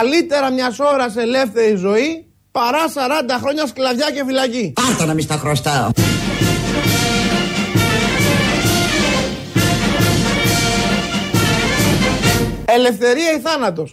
καλύτερα μια ώρα ελεύθερη ζωή παρά 40 χρόνια σκλαβιά και φυλακή. Πάρτα να μη στα χρωστάω. Ελευθερία ή θάνατος.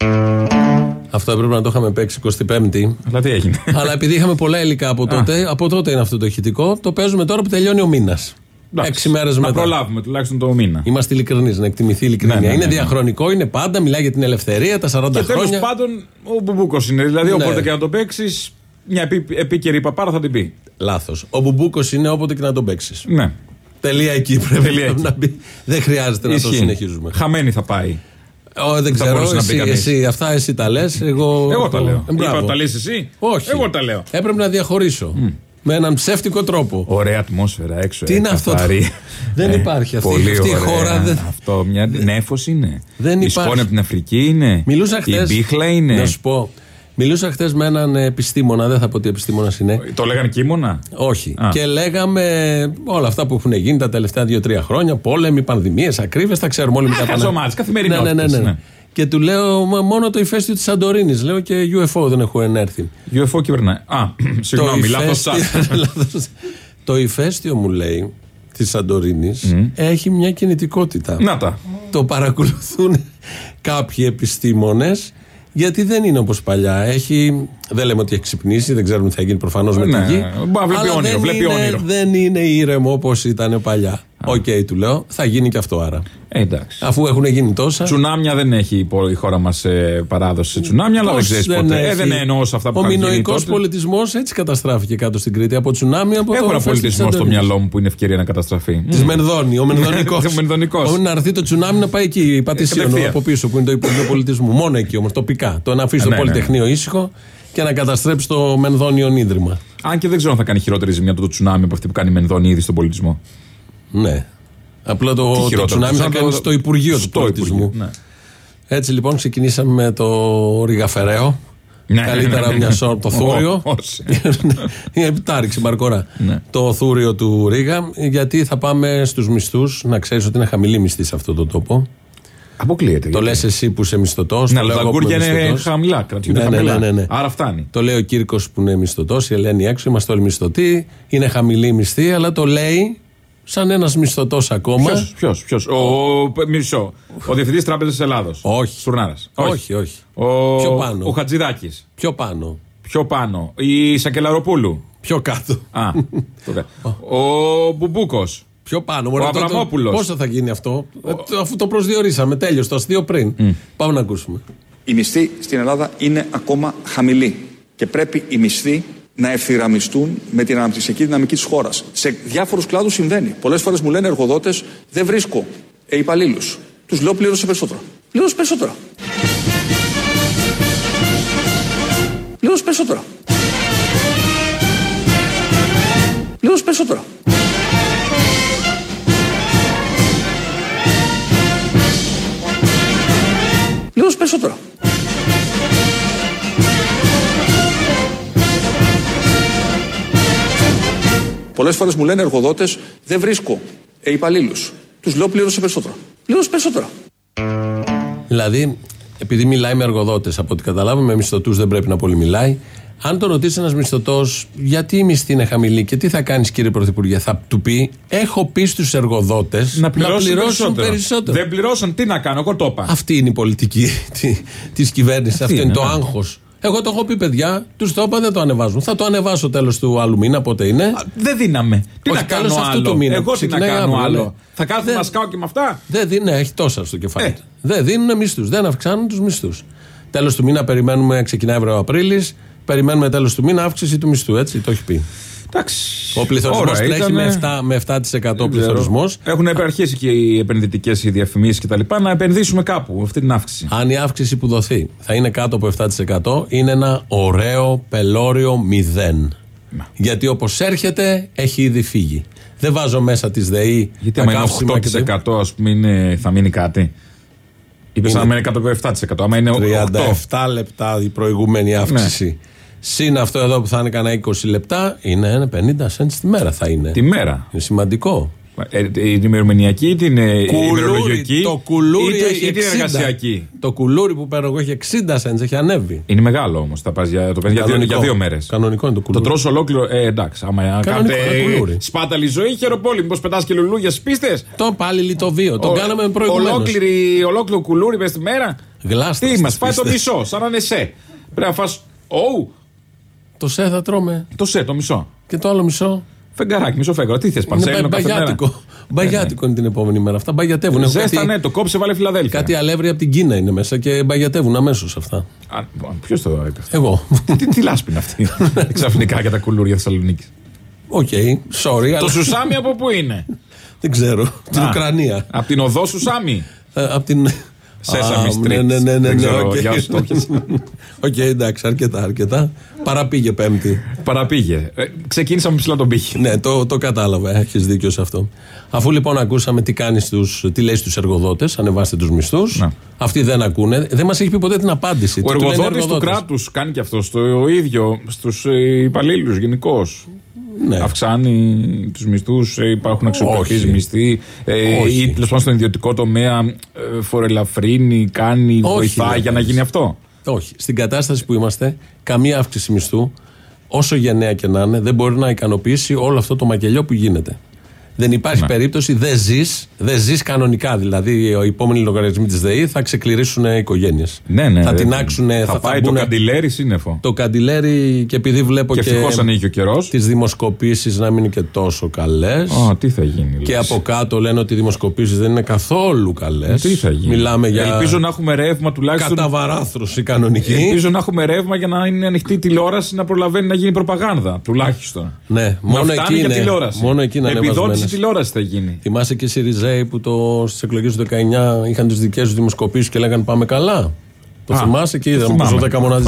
Αυτό έπρεπε να το είχαμε παίξει 25η. Αλλά τι έγινε. Αλλά επειδή είχαμε πολλά υλικά από τότε, από τότε είναι αυτό το ηχητικό, το παίζουμε τώρα που τελειώνει ο μήνας. Έξι μέρες Να μετά. προλάβουμε τουλάχιστον το μήνα. Είμαστε ειλικρινείς, να εκτιμηθεί η ειλικρινία. Ναι, ναι, ναι, είναι ναι. διαχρονικό, είναι πάντα, μιλάει για την ελευθερία, τα 40 Και τέλος χρόνια. πάντων ο Μπουμπούκος είναι. Δηλαδή, Ναι. όποτε και να το παίξεις, μια επί, επίκαιρη παπάρα θα την πει. Λάθος. Ο Μπουμπούκος είναι όποτε και να τον παίξεις. Ναι. Τελεία εκεί πρέπει Τελεία εκεί. να μπει. Δεν χρειάζεται να το Ισχύει. συνεχίζουμε. Χαμένη θα πάει. Ω, δεν Θα ξέρω, μπορούσε να πει εσύ, κανείς. εσύ, αυτά εσύ τα λες. Εγώ, Εγώ τα λέω. Ε, μπράβο. Είπα, τα λες εσύ. Όχι. Εγώ τα λέω. Έπρεπε να διαχωρίσω. Με έναν ψεύτικο τρόπο. Ωραία ατμόσφαιρα έξω. Τι ε, είναι αυτό το- καθαρή. Δεν Ε, υπάρχει αυτή- πολύ αυτή η ωραία. χώρα δεν- Αυτό μια νέφος είναι. Δεν Η υπάρχει. σκόνη από την Αφρική είναι. Μιλούσα χθε. Η μπίχλα είναι. Να σου πω. Μιλούσα χθες με έναν επιστήμονα, δεν θα πω τι επιστήμονας είναι. Το λέγανε κίμωνα; Όχι. Α. Και λέγαμε όλα αυτά που έχουν γίνει τα τελευταία δύο-τρία χρόνια. Πόλεμοι, πανδημίες, ακρίβειες, τα ξέρουμε όλοι μετά. χαζομάρες, ναι, καθημερινότητες, ναι, ναι, ναι. ναι. Και του λέω «Μα μόνο το ηφαίστειο της Σαντορίνης. Λέω και UFO δεν έχουν έρθει. UFO κυβερνάει. Α, συγγνώμη, λάθος ηφαίστειο- λάθος. Το ηφαίστειο μου λέει της Σαντορίνης έχει μια κινητικότητα. Να τα. Το παρακολουθούν κάποιοι επιστήμονες γιατί δεν είναι όπως παλιά. Έχει, δεν λέμε ότι έχει ξυπνήσει, δεν ξέρουμε τι θα γίνει προφανώς με Ναι, τη γη. μπορεί να βλέπει αλλά όνειρο, δεν βλέπει είναι, όνειρο. Δεν είναι ήρεμο όπως ήταν παλιά. Οκ, του λέω, θα γίνει και αυτό άρα. Ε, εντάξει. Αφού έχουν γίνει τόσα. Τσουνάμια δεν έχει η πο- η χώρα μας παράδοση σε τσουνάμια, αλλά δεν πώς ξέρεις ποτέ. Ε, έχει. δεν εννοώ σε αυτά που Ο είχαν γίνει μινοϊκό τότε. πολιτισμός έτσι καταστράφηκε κάτω στην Κρήτη. Από τσουνάμι, από Έχω το ένα φεστιβάλ πολιτισμό της στο Σαντορίνης. μυαλό μου που είναι ευκαιρία να καταστραφεί. Της Μενδώνη, ο Μενδονικό. Ο Μενδωνικός. Να έρθει το τσουνάμι να πάει εκεί, Πατησίων κατευθείαν. από πίσω που είναι το Υπουργείο Πολιτισμού. Μόνο εκεί όμως, τοπικά. Το να αφήσει το Ναι, ναι. Πολυτεχνείο ήσυχο και να καταστρέψει το Μενδόνιον Ίδρυμα. Αν και δεν ξέρω αν θα κάνει χειρότερη ζημιά το, το τσουνάμι από αυτή που κάνει η Μενδώνη ήδη στον πολιτισμό. Ναι. Απλά το, το χειρότερο, τσουνάμι θα σαν κάνει το- στο Υπουργείο του στο Πολιτισμού. Υπουργείο, ναι. Έτσι λοιπόν ξεκινήσαμε με το Ριγαφεραίο. Ναι. Καλύτερα μια ώρα το θούριο. Ω, όσοι. Είναι επιτάρηξη Μαρκορά. Ναι. Το θούριο του Ρίγα. Γιατί θα πάμε στους μισθούς. Να ξέρεις ότι είναι χαμηλή μισθή σε αυτό το τόπο. Αποκλείεται. Το λες γιατί. εσύ που είσαι μισθωτός. Ναι, αλλά τα αγκούρια είναι χαμηλά. Κρατιούνται Ναι, ναι, χαμηλά. ναι, ναι, ναι. Άρα φτάνει. Το λέει ο Κύρκος που είναι μισθωτός, η Ελένη έξω, είμαστε όλοι μισθωτοί. Είναι χαμηλή η μισθή, αλλά το λέει σαν ένας μισθωτός ακόμα. Ποιος, ποιος. Ο, π- μισό. Ο Διευθυντής Τράπεζας Ελλάδος. Όχι. Στουρνάρα. Όχι, όχι. Ο, Πιο πάνω. Ο Χατζηδάκης. Πιο πάνω. Πιο πάνω. Η Σακελαροπούλου. Πιο κάτω. Α. το κα- ο Μπουμπούκος. Πιο πάνω. μωρέ, Ο το- το- Αβραμόπουλος. Πόσο θα γίνει αυτό, Ε, το- αφού το προσδιορίσαμε. Τέλειος, το αστείο πριν. Πάμε να ακούσουμε. Η μισθή στην Ελλάδα είναι ακόμα χαμηλή και πρέπει οι μισθοί να ευθυγραμμιστούν με την αναπτυξιακή δυναμική της χώρας. Σε διάφορους κλάδους συμβαίνει. Πολλές φορές μου λένε εργοδότες δεν βρίσκω ε, υπαλλήλους. Τους λέω πλήρωσε περισσότερα. Πλήρωσε περισσότερα. Πλήρωσε περισσότερα. Πλήρωσε περισσότερα. Πλήρωσε περισσότερα. Πολλές φορές μου λένε εργοδότες δεν βρίσκω ε, υπαλλήλους. Τους λέω πλήρωσε περισσότερα. Πλήρωσε περισσότερα. Δηλαδή, επειδή μιλάει με εργοδότες, από ό,τι καταλάβαμε, με μισθωτού δεν πρέπει να πολύ μιλάει. Αν το ρωτήσει ένας μισθωτός, γιατί η μισθή είναι χαμηλή και τι θα κάνεις, κύριε Πρωθυπουργέ, θα του πει: Έχω πει στους εργοδότες Να πληρώσουν, περισσότερο. Δεν πληρώσαν, τι να κάνω, εγώ το είπα. Αυτή είναι η πολιτική τη κυβέρνησης. Αυτό είναι, είναι, το ναι. άγχος. Εγώ το έχω πει, παιδιά, τους το είπα, δεν το ανεβάζουν. Θα το ανεβάσω τέλος του άλλου μήνα, πότε είναι. Α, Δεν δίναμε. Τι Όχι, να κάνω τέλος αυτού άλλο. του μήνα. Εγώ τι να Ξεκινάει κάνω αύριο, άλλο. ναι. Θα κάθομαι Δεν- να σκάω και με αυτά. Δεν δίνουν, ναι, έχει τόσα στο κεφάλι. Ε. του. Δεν δίνουν μισθούς, δεν αυξάνουν τους μισθούς. Τέλος του μήνα περιμένουμε, ξεκινάει Απρίλης, περιμένουμε τέλος του μήνα αύξηση του μισθού, έτσι το έχει πει. Εντάξει. Ο πληθωρισμός Ωραία, τρέχει ήτανε- με 7%, με 7% πληθωρισμός. Έχουν αρχίσει και οι επενδυτικές διαφημίσεις κτλ. Να επενδύσουμε κάπου αυτή την αύξηση. Αν η αύξηση που δοθεί θα είναι κάτω από 7%, είναι ένα ωραίο πελώριο μηδέν. Γιατί όπως έρχεται, έχει ήδη φύγει. Δεν βάζω μέσα της ΔΕΗ. Γιατί τα άμα είναι καύσιμα και τα- 8% ας πούμε είναι, θα μείνει κάτι; Είπες Είναι- άμα είναι κάτω από 7%. Άμα είναι 8%. 37 λεπτά η προηγούμενη αύξηση. Συν αυτό εδώ που θα είναι κανένα 20 λεπτά, είναι ένα 50 cents τη μέρα θα είναι. Τη μέρα. Είναι σημαντικό. Ε, την ημερομηνιακή ή την ε, ημερολογική. το κουλούρι ή, το- έχει ή την 60. εργασιακή. Το κουλούρι που παίρνω εγώ έχει 60 cents, έχει ανέβει. Είναι μεγάλο όμως. Το παίρνει για, το παίρνεις για, δύο- Κανονικό. για δύο μέρες. Κανονικό είναι το Το κουλούρι. τρως ολόκληρο. Ε, εντάξει, άμα Κανονικό, κάνετε ένα κουλούρι. σπάταλη ζωή, χεροπόλη. Μήπως πετάς και λουλούδια στι πίστες; Το πάλι λιτοβίο. Το κάναμε προηγουμένως. Ολόκληρη, ολόκληρο κουλούρι με στη μέρα. Γλάστα Τι στις μα, πάει το πίστες. μισό, σαν να είναι σε. Πρέπει να φας Ωου, Το σε θα τρώμε. το σε, το μισό. Και το άλλο μισό. Φεγγαράκι, μισό φέγγαρο. Τι θες, Είναι πανσέλινο μπα- κάθε μέρα; μπαγιάτικο. Μπαγιάτικο είναι την επόμενη μέρα. Αυτά μπαγιατεύουν. Έχουν Ζέστανε, κάτι, το κόψε, βάλε Φιλαδέλφια. κάτι αλεύρι από την Κίνα είναι μέσα και μπαγιατεύουν αμέσως αυτά. Ποιος το είπε αυτό; Εγώ. τι, τι λάσπη είναι αυτή; Ξαφνικά για τα κουλούρια Θεσσαλονίκης. OK, sorry, το αλλά σουσάμι από πού είναι; δεν ξέρω. Την Α, Ουκρανία. Από την οδό σουσάμι. Ε, Από την. Sesame Α, Street. Ναι, ναι, ναι, ναι. Δεν ναι, ξέρω, οκ. για όσους το έχεις. Οκ, εντάξει, αρκετά, αρκετά. Παραπήγε Πέμπτη. Παραπήγε. Ε, ξεκίνησα με ψηλά τον πύχη. Ναι, το, το κατάλαβα. Έχεις δίκιο σε αυτό. Αφού λοιπόν ακούσαμε τι, κάνεις στους, τι λέει στους εργοδότες, ανεβάστε τους μισθούς. Ναι. Αυτοί δεν ακούνε. Δεν μας έχει πει ποτέ την απάντηση. Ο Τι του λένε εργοδότης του εργοδότες; κράτους κάνει και αυτό το ίδιο στους υπαλλήλους γενικώς. Ναι. Αυξάνει τους μισθούς, υπάρχουν αξιοπρεπείς Όχι. μισθοί. ε, Όχι. ή τέλος πάντων στον ιδιωτικό τομέα ε, φορελαφρύνει, κάνει, Όχι, βοηθάει δεν για να κάνεις. γίνει αυτό; Όχι. Στην κατάσταση που είμαστε, καμία αύξηση μισθού, όσο γενναία και να είναι, δεν μπορεί να ικανοποιήσει όλο αυτό το μακελιό που γίνεται. Δεν υπάρχει Ναι. περίπτωση, δεν ζεις, δεν ζεις κανονικά. Δηλαδή, οι επόμενοι λογαριασμοί της ΔΕΗ θα ξεκληρίσουν οικογένειες. Ναι, ναι. Θα δεν- τεινάξουν, θα, Θα, θα πάει το μπουν- καντιλέρι σύννεφο. το καντιλέρι και επειδή βλέπω Και και, ευτυχώς ανοίγει ο καιρός. τις δημοσκοπήσεις να μην είναι και τόσο καλές. Α, τι θα γίνει. Και λες. από κάτω λένε ότι οι δημοσκοπήσεις δεν είναι καθόλου καλές. Ε, Τι θα γίνει. Μιλάμε για Ελπίζω να έχουμε ρεύμα τουλάχιστον. καταβαράθρωση κανονική. Ελπίζω να έχουμε ρεύμα για να είναι ανοιχτή η τηλεόραση να προλαβαίνει να γίνει προπαγάνδα. Τουλάχιστον. Ναι, Να μόνο φτάνει εκεί για είναι. τηλεόραση. Μόνο εκεί είναι Επιδότηση ανεβασμένες. τηλεόραση θα γίνει; Θυμάσαι και οι Σιριζέοι που το, στις εκλογές του 19 είχαν τις δικές τους δημοσκοπήσεις και λέγανε πάμε καλά. Το Α, θυμάσαι και το είδαμε θυμάμαι. πόσο 10 μονάδες.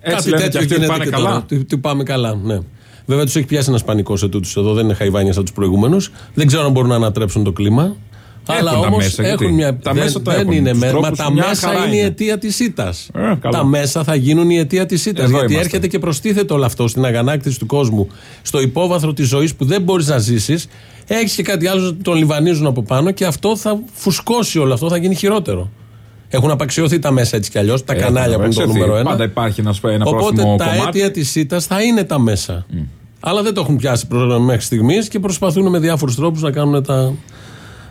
Έτσι Κάτι λένε τέτοιο και αυτοί ότι γίνεται πάνε και καλά. τώρα. Τι, τι πάμε καλά, ναι. Βέβαια τους έχει πιάσει ένας πανικός σε τούτου εδώ, δεν είναι χαϊβάνια σαν τους προηγούμενου. Δεν ξέρω αν μπορούν να ανατρέψουν το κλίμα. αλλά τα όμως μέσα, γιατί; έχουν μια. Τα δεν, μέσα τα δεν έχουν. είναι Τους με, μα τρόπους τα μια μέσα χαρά είναι η είναι. αιτία της ήττας. Ε, καλά. τα μέσα θα γίνουν η αιτία της ήττας. Εδώ Γιατί είμαστε. έρχεται και προστίθεται όλο αυτό στην αγανάκτηση του κόσμου, στο υπόβαθρο της ζωής που δεν μπορείς να ζήσεις. Έχεις και κάτι άλλο, τον λιβανίζουν από πάνω και αυτό θα φουσκώσει όλο αυτό, θα γίνει χειρότερο. Έχουν απαξιωθεί τα μέσα έτσι κι αλλιώς, τα Έχουν κανάλια που είναι το απαξιωθεί. νούμερο ένα. Πάντα υπάρχει ένα, ένα Οπότε πρόθυμο τα κομμάτι. αίτια της ήττας θα είναι τα μέσα. Αλλά δεν το έχουν πιάσει προ- μέχρι στιγμής και προσπαθούν με διάφορους τρόπους να κάνουν τα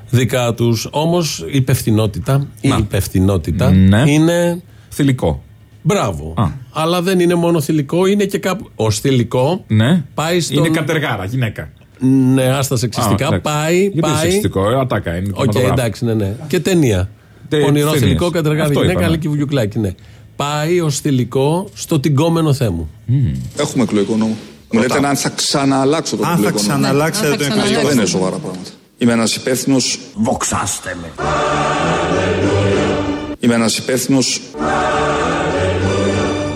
δικά τους. Όμως η υπευθυνότητα, η Να. υπευθυνότητα Ναι. είναι. Θηλυκό. Μπράβο. Α. Αλλά δεν είναι μόνο θηλυκό, είναι και κάπου. Ω θηλυκό Ναι. πάει στον. Είναι κατεργάρα, γυναίκα. Ναι, άστα σεξιστικά. Α, εντάξει. πάει. Γιατί είναι πάει... σεξιστικό, ε, ατάκα είναι. Οκ, κινηματογράφο. εντάξει, ναι, ναι. Και ταινία. Τε- Πονηρό ταινίες. θηλυκό, κατεργάρι Αυτό γυναίκα, είπαμε. αλλά και βουγιουκλάκι, ναι. Πάει ως θηλυκό στο τυγκόμενο θέμου. Έχουμε εκλογικό νόμο. Μου λέτε αν θα ξανααλλάξω τον Αν θα εκλογικό νόμο. ξαναλλάξετε Αν το θα εκλογικό ξαναλλάξετε. Δεν είναι νόμο. σοβαρά πράγματα. Είμαι ένας υπεύθυνο. Βοξάστε με. Είμαι ένας υπεύθυνο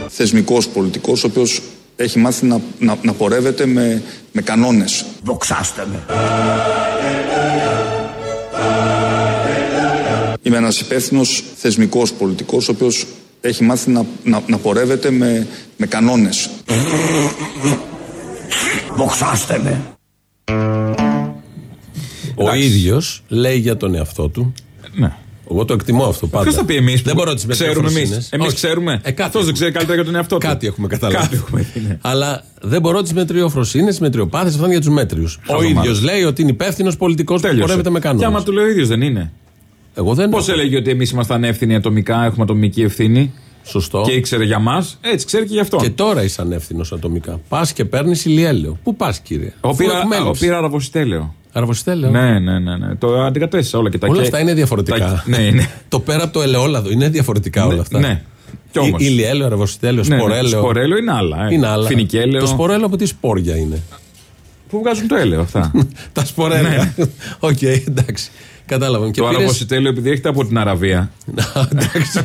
θεσμικός πολιτικός, ο οποίος έχει μάθει να, να, να πορεύεται με, με κανόνες. Βοξάστε με. Είμαι ένας υπεύθυνος θεσμικός πολιτικός, ο οποίος έχει μάθει να, να, να πορεύεται με, με κανόνες. Βοξάστε με. Ο ίδιος λέει για τον εαυτό του. Ναι. Εγώ το εκτιμώ αυτό πάντα. Ποιος θα πει εμείς. Δεν μπορώ να τις Ξέρουμε εμείς; μετριοφροσύνες. Εμείς Όχι. ξέρουμε. Ε, κάτι Αυτός δεν έχουμε. ξέρει καλύτερα για τον εαυτό του. Κάτι έχουμε καταλάβει. Κάτι έχουμε δει, ναι. Αλλά δεν μπορώ τις μετριοφροσύνες, τις μετριοπάθειες, αυτά είναι για τους μέτριους. Ο Χαζομάρες. ίδιο λέει ότι είναι υπεύθυνος πολιτικός που Τέλειωσε. πορεύεται με Και άμα κανόνε. του λέει ο ίδιος δεν είναι; Εγώ δεν Πώς έχω. έλεγε ότι εμείς ήμασταν εύθυνοι ατομικά, έχουμε ατομική ευθύνη; Σωστό. και ήξερε για μας, έτσι ξέρει και γι' αυτό. Και τώρα είσαι ανεύθυνος ατομικά. Πας και παίρνεις ηλιέλαιο. Πού πας, κύριε; Ο Αφού πήρα, έχουμε ο έλλειψη. πήρα αραβοσιτέλαιο. Αραβοσιτέλαιο. Ναι, ναι, ναι, ναι. Το αντικατέστησα όλα και τα Όλα και- αυτά είναι διαφορετικά. τα- Ναι, ναι. το πέρα από το ελαιόλαδο είναι διαφορετικά όλα αυτά. Ναι. Κι όμως. Ι- Ηλιέλαιο, αραβοσιτέλαιο, Ναι, ναι. σπορέλαιο. Σπορέλαιο είναι άλλα. ε. Είναι άλλα. Φοινικέλαιο. Το σπορέλαιο από τι σπόρια είναι. Που βγάζουν το έλαιο αυτά; Τα σπορέλαια. Οκ, εντάξει. Κατάλαβα. Και Ναι. το πήρες- αραβοσιτέλαιο επειδή έχετε από την Αραβία. Εντάξει.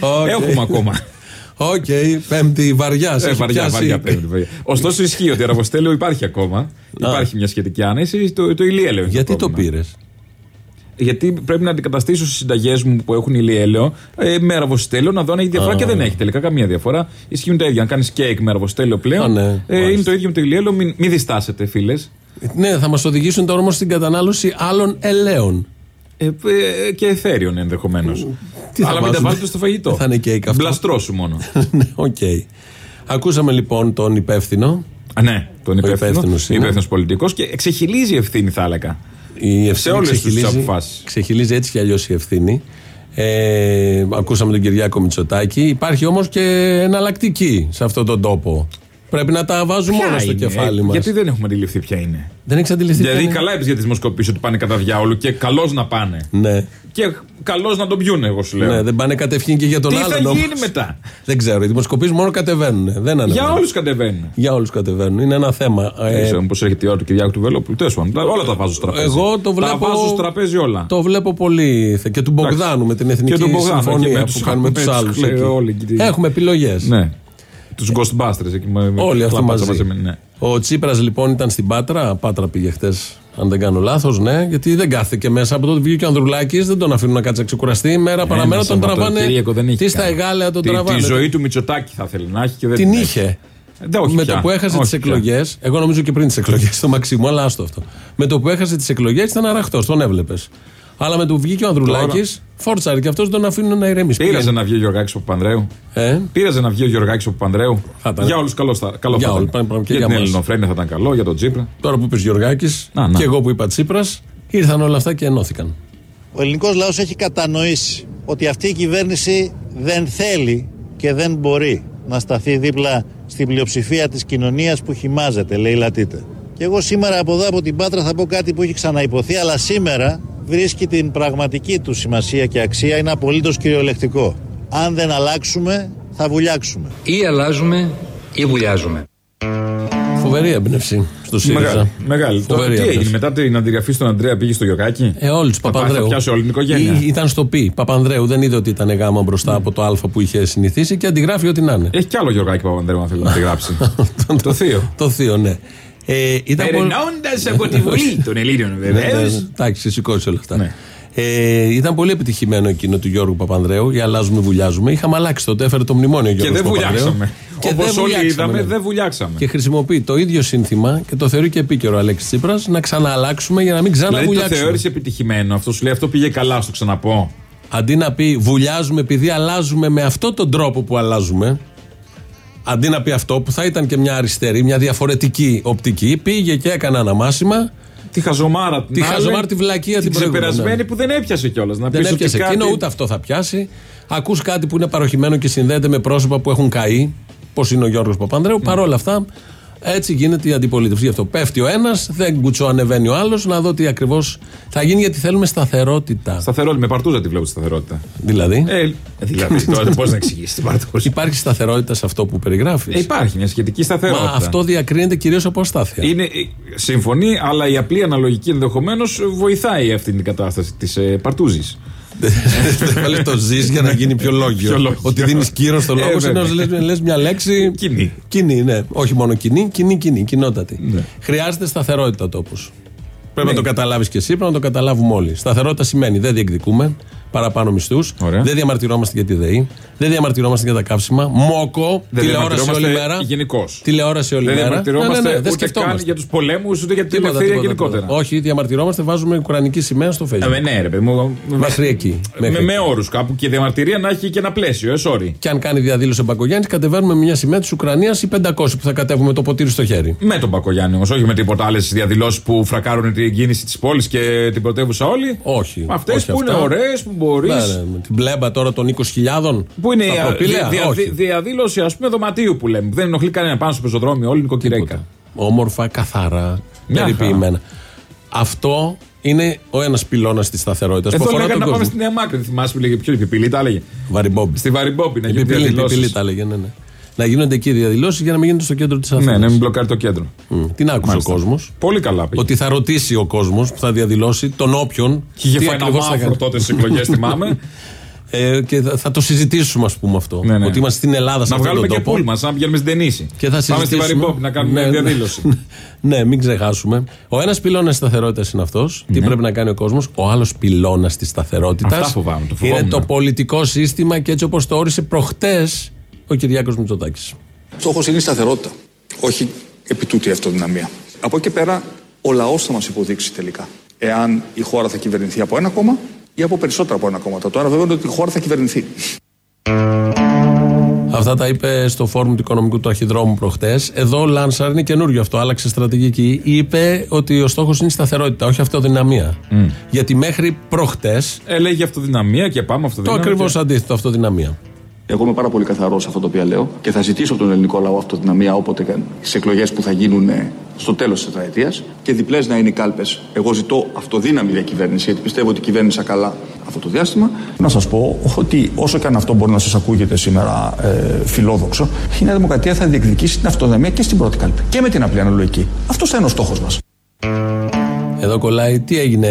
Οκ. Έχουμε ακόμα. Οκ, πέμπτη βαριά. Ε, βαριά, βαριά, Πέμπτη, βαριά. Ωστόσο ισχύει ότι αραβοσιτέλαιο υπάρχει ακόμα. Υπάρχει μια σχετική άνεση. Το, το ηλιέλαιο. είναι Γιατί το πρόβλημα. πήρες; Γιατί πρέπει να αντικαταστήσω στις συνταγές μου που έχουν ηλιέλαιο ε, με αραβοσιτέλαιο να δω αν έχει διαφορά και δεν έχει τελικά καμία διαφορά. Ισχύουν τα ίδια. Αν κάνεις κέικ με αραβοστέλαιο πλέον, Α, ναι, ε, μάλιστα. είναι το ίδιο με το ηλιέλαιο. Μην, μην διστάσετε, φίλες. Ναι, θα μας οδηγήσουν τώρα όμως στην κατανάλωση άλλων ελαίων. Ε, ε, και αιθέριων ενδεχομένως. Τι θα Αλλά μην τα βάζουμε; βάλετε στο φαγητό. Θα είναι κέικ αυτό. Μπλαστρώσου μόνο. ναι, οκ. Ακούσαμε λοιπόν τον υπεύθυνο. Α, ναι, τον υπεύθυνο. υπεύθυνος είναι. Υπεύθυνος πολιτικός και ξεχειλίζει η ευθύνη, θα έλεγα. Η ευθύνη όλες τις ξεχειλίζει- αποφάσεις. Ξεχειλίζει έτσι κι αλλιώς η ευθύνη. Ε, ακούσαμε τον Κυριάκο Μητσοτάκη. Υπάρχει όμως και εναλλακτική σε αυτόν τον τόπο. Πρέπει να τα βάζουμε όλα Ποια στο είναι, κεφάλι ε, μας. Γιατί δεν έχουμε αντιληφθεί ποια είναι; Δεν έχεις αντιληφθεί. Δηλαδή, ποια είναι. καλά είπες για τις δημοσκοπήσει ότι πάνε κατά διάολο και καλώς να πάνε. Ναι. Και καλώς να τον πιούνε, εγώ σου λέω. ναι, δεν πάνε κατευθείαν και για τον Τι άλλον. θα όμως. γίνει μετά; Δεν ξέρω. Οι δημοσκοπήσεις μόνο κατεβαίνουν. Δεν ανεβαίνουν. Για όλους κατεβαίνουν. Για όλους κατεβαίνουν. Είναι ένα θέμα. Ε, Δεν ξέρω πώ έρχεται η ώρα του Κυριάκου του Βελόπουλου. Τέλος πάντων, όλα τα βάζω στο τραπέζι. εγώ το βλέπω. Τα βάζω στο τραπέζι όλα. Το βλέπω πολύ. θε- Και του Μπογδάνου με την Εθνική Και του Μπογδάνου, και Συμφωνία με που τους- κάνουμε με τους τους άλλους. κλε- όλοι εκεί. Έχουμε επιλογές. Ναι. Τους Ghostbusters εκεί με- με Όλοι αυτοί κλαπάτσα μαζί. με- ναι. Ο Τσίπρας λοιπόν ήταν στην Πάτρα. Πάτρα πήγε χτες, αν δεν κάνω λάθος, ναι. Γιατί δεν κάθεται μέσα από τότε που βγήκε ο Ανδρουλάκης. Δεν τον αφήνουν να κάτσει να ξεκουραστεί. Μέρα παραμέρα Ένα τον τραβάνε. Σαββατοκύριακο δεν είχε Τι στα κάνει. εγάλαια τον Τη- τραβάνε. Τη ζωή του Μητσοτάκη θα θέλει να έχει και δεν Την έχει. είχε. Ε, δεν, όχι με πια. το που έχασε Όχι τι πια. εκλογές, εγώ νομίζω και πριν τις εκλογές, το Μαξίμου, αλλά άστο αυτό. Με το που έχασε τις εκλογές ήταν αραχτός, τον έβλεπες. Αλλά με το που βγήκε ο Ανδρουλάκης, φόρτσαρε και αυτός τον αφήνουν να ηρεμήσει. Πήραζε Πήγαινε. να βγει ο Γιωργάκη από Πανδρέου. Ε, Πήραζε να βγει ο Γιωργάκη από Πανδρέου. Θα ήταν. Για όλους καλό θα, καλό Για θα όλους, ήταν. πάμε- πάμε και για για την μας. Ελληνοφρένεια θα ήταν καλό, για τον Τσίπρα. τώρα που είπες Γιωργάκη Να, να. και εγώ που είπα Τσίπρας, ήρθαν όλα αυτά και ενώθηκαν. Ο ελληνικός λαός έχει κατανοήσει ότι αυτή η κυβέρνηση δεν θέλει και δεν μπορεί να σταθεί δίπλα στην πλειοψηφία της κοινωνίας που χυμάζεται, λέει λατείτε. Και εγώ σήμερα από εδώ από την Πάτρα θα πω κάτι που έχει ξαναυποθεί, αλλά σήμερα βρίσκει την πραγματική του σημασία και αξία, είναι απολύτως κυριολεκτικό. Αν δεν αλλάξουμε, θα βουλιάξουμε. Ή αλλάζουμε ή βουλιάζουμε. Φοβερή έμπνευση στο ΣΥΡΙΖΑ. Μεγάλη. μεγάλη. Τώρα, Φοβερή τι έγινε έμπνευση. μετά την αντιγραφή στον Αντρέα, πήγε στο Γιωργάκη; Ε, όλοι του Θα πάει- Παπανδρέου. Θα πιάσει όλη την οικογένεια. Ή- ήταν στο πι. Παπανδρέου δεν είδε ότι ήταν γάμα μπροστά από το Α που είχε συνηθίσει και αντιγράφει ό,τι να είναι. Έχει κι άλλο Γιωργάκη Παπανδρέου, αν θέλει να τη γράψει. το θείο. Το θείο, ναι. Ε, ήταν πολύ- Περνώντας από τη Βουλή των Ελλήνων, Ναι, ναι, βεβαίως. ναι. Εντάξει, σηκώσει όλα αυτά. Ναι. Ε, ήταν πολύ επιτυχημένο εκείνο του Γιώργου Παπανδρέου. Για αλλάζουμε, βουλιάζουμε. Είχαμε αλλάξει τότε, έφερε το μνημόνιο ο Και Γιώργος δεν Παπανδρέου. βουλιάξαμε. Και Όπως δεν όλοι βουλιάξαμε, είδαμε, ναι. δεν βουλιάξαμε. Και χρησιμοποιεί το ίδιο σύνθημα και το θεωρεί και επίκαιρο ο Αλέξη Τσίπρας να ξανααλλάξουμε για να μην Δηλαδή το ξαναβουλιάξουμε. θεώρησε επιτυχημένο. Αυτό σου λέει αυτό πήγε καλά, στο ξαναπώ. Αντί να πει βουλιάζουμε επειδή αλλάζουμε με αυτόν τον τρόπο που αλλάζουμε, αντί να πει αυτό που θα ήταν και μια αριστερή, μια διαφορετική οπτική, πήγε και έκανε αναμάσιμα. Τη χαζομάρα την Τη άλλη, χαζομάρα, τη βλακεία την προηγούμενη, ξεπερασμένη ναι. που δεν έπιασε κιόλας. Να Δεν πεις ότι έπιασε κάτι- εκείνο, ούτε αυτό θα πιάσει. Ακούς κάτι που είναι παροχημένο και συνδέεται με πρόσωπα που έχουν καεί, πώ είναι ο Γιώργος Παπανδρέου. Ναι. Παρ' όλα αυτά, έτσι γίνεται η αντιπολίτευση. Γι' αυτό πέφτει ο ένας, δεν κουτσοανεβαίνει ο άλλος, να δω τι ακριβώς θα γίνει, γιατί θέλουμε σταθερότητα. Σταθερότητα. Με παρτούζα τη βλέπω τη σταθερότητα. Δηλαδή, Ε, δηλαδή, τώρα πώς να εξηγήσεις την παρτούζα; υπάρχει σταθερότητα σε αυτό που περιγράφεις; Ε, υπάρχει μια σχετική σταθερότητα. Μα αυτό διακρίνεται κυρίως από αστάθεια. Είναι ε, σύμφωνη, αλλά η απλή αναλογική ενδεχομένως βοηθάει αυτή την κατάσταση της ε, παρτούζης. Δεν βάλει το ζεις για να γίνει πιο λόγιο. Πιο λόγιο. Ότι δίνεις κύρος στο Ε, λόγο, βέβαια. είναι να λες μια λέξη. Κοινή. Κοινή, ναι. Όχι μόνο κοινή, κοινή, κοινή, κοινότατη. Ναι. Χρειάζεται σταθερότητα τόπο. Πρέπει να το καταλάβεις και εσύ, πρέπει να το καταλάβουμε όλοι. Σταθερότητα σημαίνει δεν διεκδικούμε παραπάνω μισθούς. Ωραία. Δεν διαμαρτυρόμαστε για τη ΔΕΗ. Δεν διαμαρτυρόμαστε για τα καύσιμα. Μόκο, Δεν τηλεόραση όλη διαμαρτυρόμαστε μέρα. γενικώς. Τηλεόραση όλη Δεν μέρα. διαμαρτυρόμαστε Ναι, ναι, ναι, δεν ούτε καν σκεφτόμαστε. για τους πολέμους ούτε για την Τίποτα, ελευθερία τίποτα, γενικότερα. τίποτα. Όχι, διαμαρτυρόμαστε, βάζουμε ουκρανική σημαία στο Facebook. Ε, ναι, ρε παιδί μου. Μέχρι εκεί. Με, Μέχρι με εκεί. όρους κάπου και η διαμαρτυρία να έχει και ένα πλαίσιο, ε, sorry. Και αν κάνει διαδήλωση ο Μπακογιάννης, κατεβαίνουμε με μια σημαία της Ουκρανίας ή 500 που θα κατέβουμε το ποτήρι στο χέρι. Με τον Πακογιάννη όμως, όχι με τίποτα άλλες διαδηλώσεις που φρακάρουν την κίνηση της πόλης και την πρωτεύουσα όλη. Όχι. Αυτές όχι που αυτά. είναι ωραίες, που μπορείς. Ναι, ναι, με την πλέμπα τώρα των 20.000. Που είναι στα η προπήλαια, δια- όχι. δια- διαδήλωση, ας πούμε, δωματίου που λέμε. Δεν ενοχλεί κανένα πάνω στο πεζοδρόμιο, όλη νοικοκυρέικα. Τίποτα. Όμορφα, καθαρά, Μια περιποιημένα. Αυτό είναι ο ένας πυλώνας της σταθερότητας που Εδώ αφορά λέγανε τον να πάμε κόσμο. στη Νέα Μάκρη. Δεν θυμάσαι που λέγε ποιος, η Πιπηλή τα έλεγε. Βαριμπόμπι. Στη Βαριμπόμπη να γίνουν Πιπιλή, διαδηλώσει. πιπιλή τα έλεγε, ναι, ναι. Να γίνονται εκεί διαδηλώσεις για να μην γίνονται στο κέντρο της Ναι, Αθήνα. να μην μπλοκάρει το κέντρο. Την άκουσε ο Μάλιστα. κόσμος. Πολύ καλά πήγε. Ότι θα ρωτήσει ο κόσμος που θα διαδηλώσει τον όποιον. Και είχε τι φάει ένα ακριβώς θα μαύρο κάνει. τότε στις εκλογές, θυμάμαι. Ε, και θα, θα το συζητήσουμε, ας πούμε αυτό. Ναι, ναι. Ότι είμαστε στην Ελλάδα σε να αυτόν βγάλουμε τον και τόπο. πούλμα, σαν να πηγαίνουμε στην Τενήση. Και θα Πάμε στη συζητήσουμε. Βαριμπόμπη να κάνουμε Ναι, ναι. διαδήλωση. ναι, μην ξεχάσουμε. Ο ένας πυλώνας σταθερότητας είναι αυτός. Τι Ναι. πρέπει να κάνει ο κόσμος; Ο άλλος πυλώνας της σταθερότητας Αυτά φοβάμαι, το είναι φοβόμουν. το πολιτικό σύστημα και έτσι όπως το όρισε προχτές ο Κυριάκος Μητσοτάκης. Στόχος είναι η σταθερότητα, όχι επί τούτη αυτοδυναμία. Από εκεί και πέρα Ο λαός θα μας υποδείξει τελικά. Εάν η χώρα θα κυβερνηθεί από ένα κόμμα ή από περισσότερα από ένα κόμμα. Το ένα βέβαια είναι ότι η χώρα θα κυβερνηθεί. Αυτά τα είπε στο φόρουμ του Οικονομικού του Αρχιδρόμου προχτές. Εδώ Λάνσαρ είναι καινούριο αυτό, άλλαξε στρατηγική. Είπε ότι ο στόχος είναι η σταθερότητα, όχι αυτοδυναμία. Γιατί μέχρι προχτές. Έλεγε αυτοδυναμία και πάμε Το αυτοδυναμία. ακριβώς και- αντίθετο, αυτοδυναμία. Εγώ είμαι πάρα πολύ καθαρός σε αυτό το οποίο λέω και θα ζητήσω από τον ελληνικό λαό αυτοδυναμία όποτε στι εκλογές που θα γίνουν ε, στο τέλος της τετραετίας και διπλές να είναι οι κάλπες. Εγώ ζητώ αυτοδύναμη διακυβέρνηση γιατί πιστεύω ότι κυβέρνησα καλά αυτό το διάστημα. Να σας πω ότι όσο και αν αυτό μπορεί να σας ακούγεται σήμερα ε, φιλόδοξο, η Νέα Δημοκρατία θα διεκδικήσει την αυτοδυναμία και στην πρώτη κάλπη. Και με την απλή αναλογική. Αυτός θα είναι ο στόχος μας. Εδώ κολλάει, τι έγινε,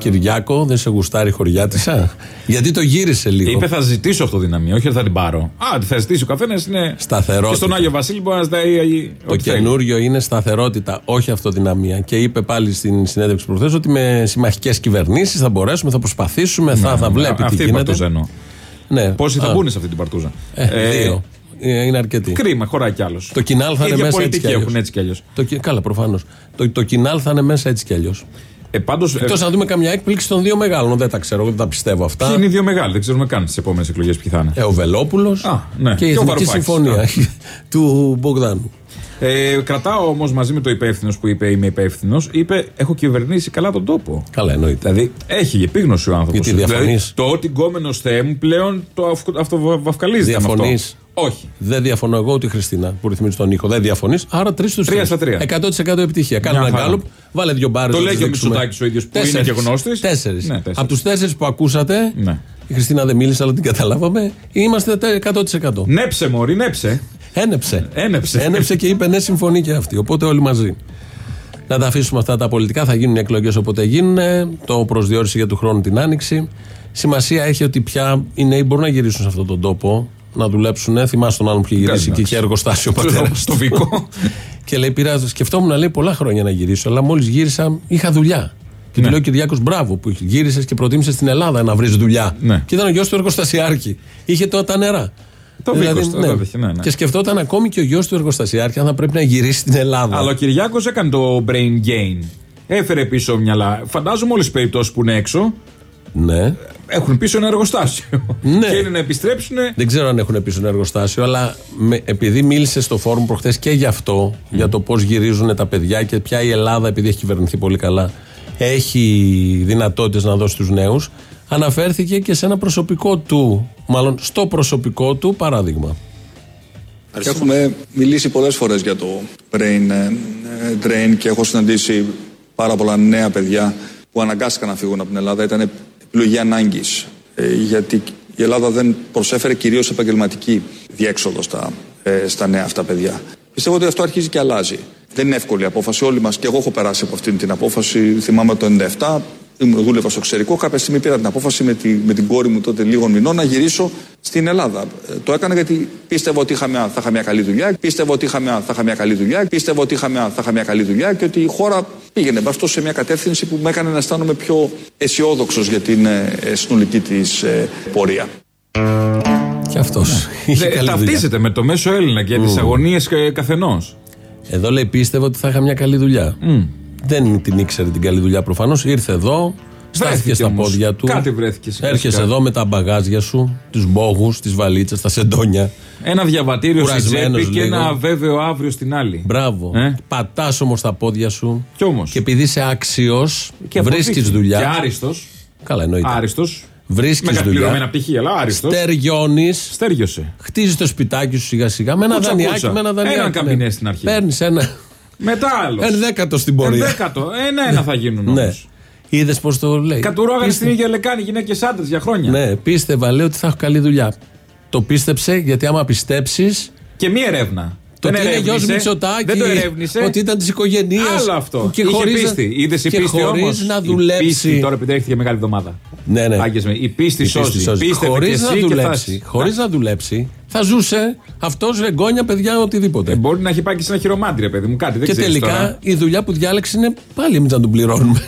Κυριάκο, δεν σε γουστάρει χωριάτισα. Γιατί το γύρισε λίγο. Είπε θα ζητήσω αυτοδυναμία, όχι ότι θα την πάρω. Α, τι θα ζητήσει ο καθένας είναι. Σταθερότητα. Και στον Άγιο Βασίλη μπορεί να ζητάει. Το ό,τι θέλει. καινούριο είναι σταθερότητα, όχι αυτοδυναμία. Και είπε πάλι στην συνέντευξη προχθές ότι με συμμαχικές κυβερνήσεις θα μπορέσουμε, θα προσπαθήσουμε, θα, θα βλέπει Ναι, Αυτή τι η γίνεται. παρτούζα εννοώ. Ναι. Πόσοι θα Α, μπουν σε αυτή την παρτούζα; ε, δύο. Ε, Είναι αρκετοί. Κρίμα, χωράει κι άλλος. Το κοινάλ θα είναι μέσα έτσι πολιτική κι αλλιώς. έχουν έτσι κι αλλιώς. Το, κι- καλά, προφανώς. Το, το κοινάλ θα είναι μέσα έτσι κι αλλιώς. Ε, Πάντως. Εκτός να δούμε καμιά έκπληξη των δύο μεγάλων. Δεν τα ξέρω, δεν τα πιστεύω αυτά. Ποιοι είναι οι δύο μεγάλοι, δεν ξέρουμε καν στι επόμενες εκλογές ποιοι θα είναι. Ε, ο Βελόπουλος Α, ναι. και η Και ο Εθνική Βαρουφάκης. Συμφωνία Α. του Μπογδάνου. Ε, κρατάω όμως μαζί με το υπεύθυνος που είπε Είμαι υπεύθυνος, είπε Έχω κυβερνήσει καλά τον τόπο. Καλά, εννοείται. Δηλαδή έχει επίγνωση ο άνθρωπος. Γιατί διαφωνείς; Δηλαδή, το ότι γκόμενος Θεέ μου πλέον το αυ- αυτοβαυκαλίζεται. Με αυτό. Διαφωνείς; Όχι. Δεν διαφωνώ εγώ ούτε η Χριστίνα που ρυθμίζει τον ήχο. Δεν διαφωνείς. Άρα τρεις στους Τρία στα τρία. 100% επιτυχία. Κάνε Μια ένα χαρά. γκάλωπ, βάλε δύο μπάρες. Το λέει και ο Μητσοτάκης ο ίδιος, που είναι και γνώστης. Τέσσερις. Ναι, τέσσερις. Από τους τέσσερις που ακούσατε, Ναι. η Χριστίνα δεν μίλησε, αλλά την καταλάβαμε, είμαστε τε- 100%. Νέψε, Μωρή, νέψε. Ένεψε. Ένεψε. Ένεψε και είπε ναι, συμφωνεί και αυτή. Οπότε όλοι μαζί. Να τα αφήσουμε αυτά τα πολιτικά. Θα γίνουν οι εκλογές όποτε γίνουν. Το προσδιορίσε για του χρόνου την άνοιξη. Σημασία έχει ότι πια οι νέοι μπορούν να γυρίσουν σε αυτόν τον τόπο, να δουλέψουν. Θυμάσαι τον άλλον που είχε γυρίσει και Εντάξει. είχε εργοστάσιο ο πατέρα. Στο βικό. και λέει: Πήρα, σκεφτόμουν λέει πολλά χρόνια να γυρίσω, αλλά μόλις γύρισα είχα δουλειά. Και Ναι. του λέει ο Κυριάκος: Μπράβο που γύρισες και προτίμησες στην Ελλάδα να βρεις δουλειά. Ναι. Και ήταν ο γιος του εργοστασιάρχη. Είχε τότε τα νερά. Το Βίκος, το έδειχε, ναι, ναι. Και σκεφτόταν ακόμη και ο γιος του εργοστασιάρχη αν θα πρέπει να γυρίσει στην Ελλάδα. Αλλά ο Κυριάκος έκανε το brain gain. Έφερε πίσω μυαλά. Φαντάζομαι όλες τις περιπτώσεις που είναι έξω Ναι. έχουν πίσω ένα εργοστάσιο. Ναι. Και είναι να επιστρέψουν. Δεν ξέρω αν έχουν πίσω ένα εργοστάσιο, αλλά με- επειδή μίλησε στο φόρουμ προχθές και γι' αυτό, για το πώς γυρίζουν τα παιδιά και πια η Ελλάδα, επειδή έχει κυβερνηθεί πολύ καλά, έχει δυνατότητες να δώσει στου νέους, αναφέρθηκε και σε ένα προσωπικό του, μάλλον στο προσωπικό του παράδειγμα. Έχουμε μιλήσει πολλές φορές για το brain ε, ε, drain και έχω συναντήσει πάρα πολλά νέα παιδιά που αναγκάστηκαν να φύγουν από την Ελλάδα. Ήταν επιλογή ανάγκης ε, γιατί η Ελλάδα δεν προσέφερε κυρίως επαγγελματική διέξοδο στα, ε, στα νέα αυτά παιδιά. Πιστεύω ότι αυτό αρχίζει και αλλάζει. Δεν είναι εύκολη η απόφαση. Όλοι μας και εγώ έχω περάσει από αυτή την απόφαση. Θυμάμαι το 97 Ήμουν- δούλευα στο εξωτερικό. Κάποια στιγμή πήρα την απόφαση με, τη, με την κόρη μου τότε λίγων μηνών να γυρίσω στην Ελλάδα. Ε, το έκανα γιατί πίστευα ότι είχα μια, θα είχα μια καλή δουλειά, πίστευα ότι είχα μια, θα είχα μια καλή δουλειά, πίστευα ότι είχα μια, θα είχα μια καλή δουλειά και ότι η χώρα πήγαινε με αυτό σε μια κατεύθυνση που με έκανε να αισθάνομαι πιο αισιόδοξος για την ε, ε, συνολική της ε, πορεία. Και αυτός. Δε- Ταυτίζεται με το μέσο Έλληνα και τις αγωνίες καθενός. Εδώ λέει πίστευε ότι θα είχα μια καλή δουλειά. Δεν την ήξερε την καλή δουλειά προφανώς. Ήρθε εδώ, στάθηκε Βρέθηκε στα όμως. πόδια του. Κάτι βρέθηκε σε Έρχεσαι φυσικά. εδώ με τα μπαγάζια σου, τους μπόγους, τις βαλίτσες, τα σεντόνια. Ένα διαβατήριο στη Κουρασμένος τσέπη και λίγο. ένα αβέβαιο αύριο στην άλλη. Μπράβο. Ε; Πατάς όμως τα πόδια σου. Κι όμως. Και επειδή είσαι άξιος, Και βρίσκεις αποδείχθηκε. δουλειά. Και άριστος. Καλά, εννοείται. Άριστος. Βρίσκεις Με κατπληρωμένα δουλειά. πτυχία, αλλά άριστος. Στεριώνεις. Στέργιωσε. Χτίζεις το σπιτάκι σου σιγά σιγά με ένα Κούτσα, δανειάκι. κούτσα. Με ένα δανειάκι. Έναν καμπινέ στην αρχή. Παίρνεις ένα. Μετά άλλος. Ενδέκατο στην πορεία. Ενδέκατο. Ένα-ένα θα γίνουν όμως. Ναι. Είδες πώς το λέει; Κατουρώγανε Πίστε- στην ίδια λεκάνη γυναίκες άντρες για χρόνια. Ναι, πίστευα, λέει ότι θα έχω καλή δουλειά. Το πίστεψε γιατί άμα πιστέψεις. Και μία έρευνα. Το Δεν ότι είναι γιος ερεύνησε. Μητσοτάκη. Δεν το ερεύνησε. Ότι ήταν της οικογένειας. Άλλο αυτό. Και Είχε χωρίς, πίστη. Είδες η και πίστη χωρίς όμως; να Η δουλέψει. πίστη, τώρα επειδή έρχεται και μεγάλη εβδομάδα. Ναι, ναι. Άγγες με. Η πίστη σώζει. Πίστευε και Χωρί εσύ να και θα δουλέψει. έχεις. Χωρίς να δουλέψει. Θα ζούσε αυτός ρεγκόνια, παιδιά, οτιδήποτε. Ε, μπορεί να έχει πάει και σε ένα χειρομάντρια, παιδί μου, κάτι. Δεν και ξέρεις τελικά τώρα. η δουλειά που διάλεξε είναι πάλι εμεί να τον πληρώνουμε.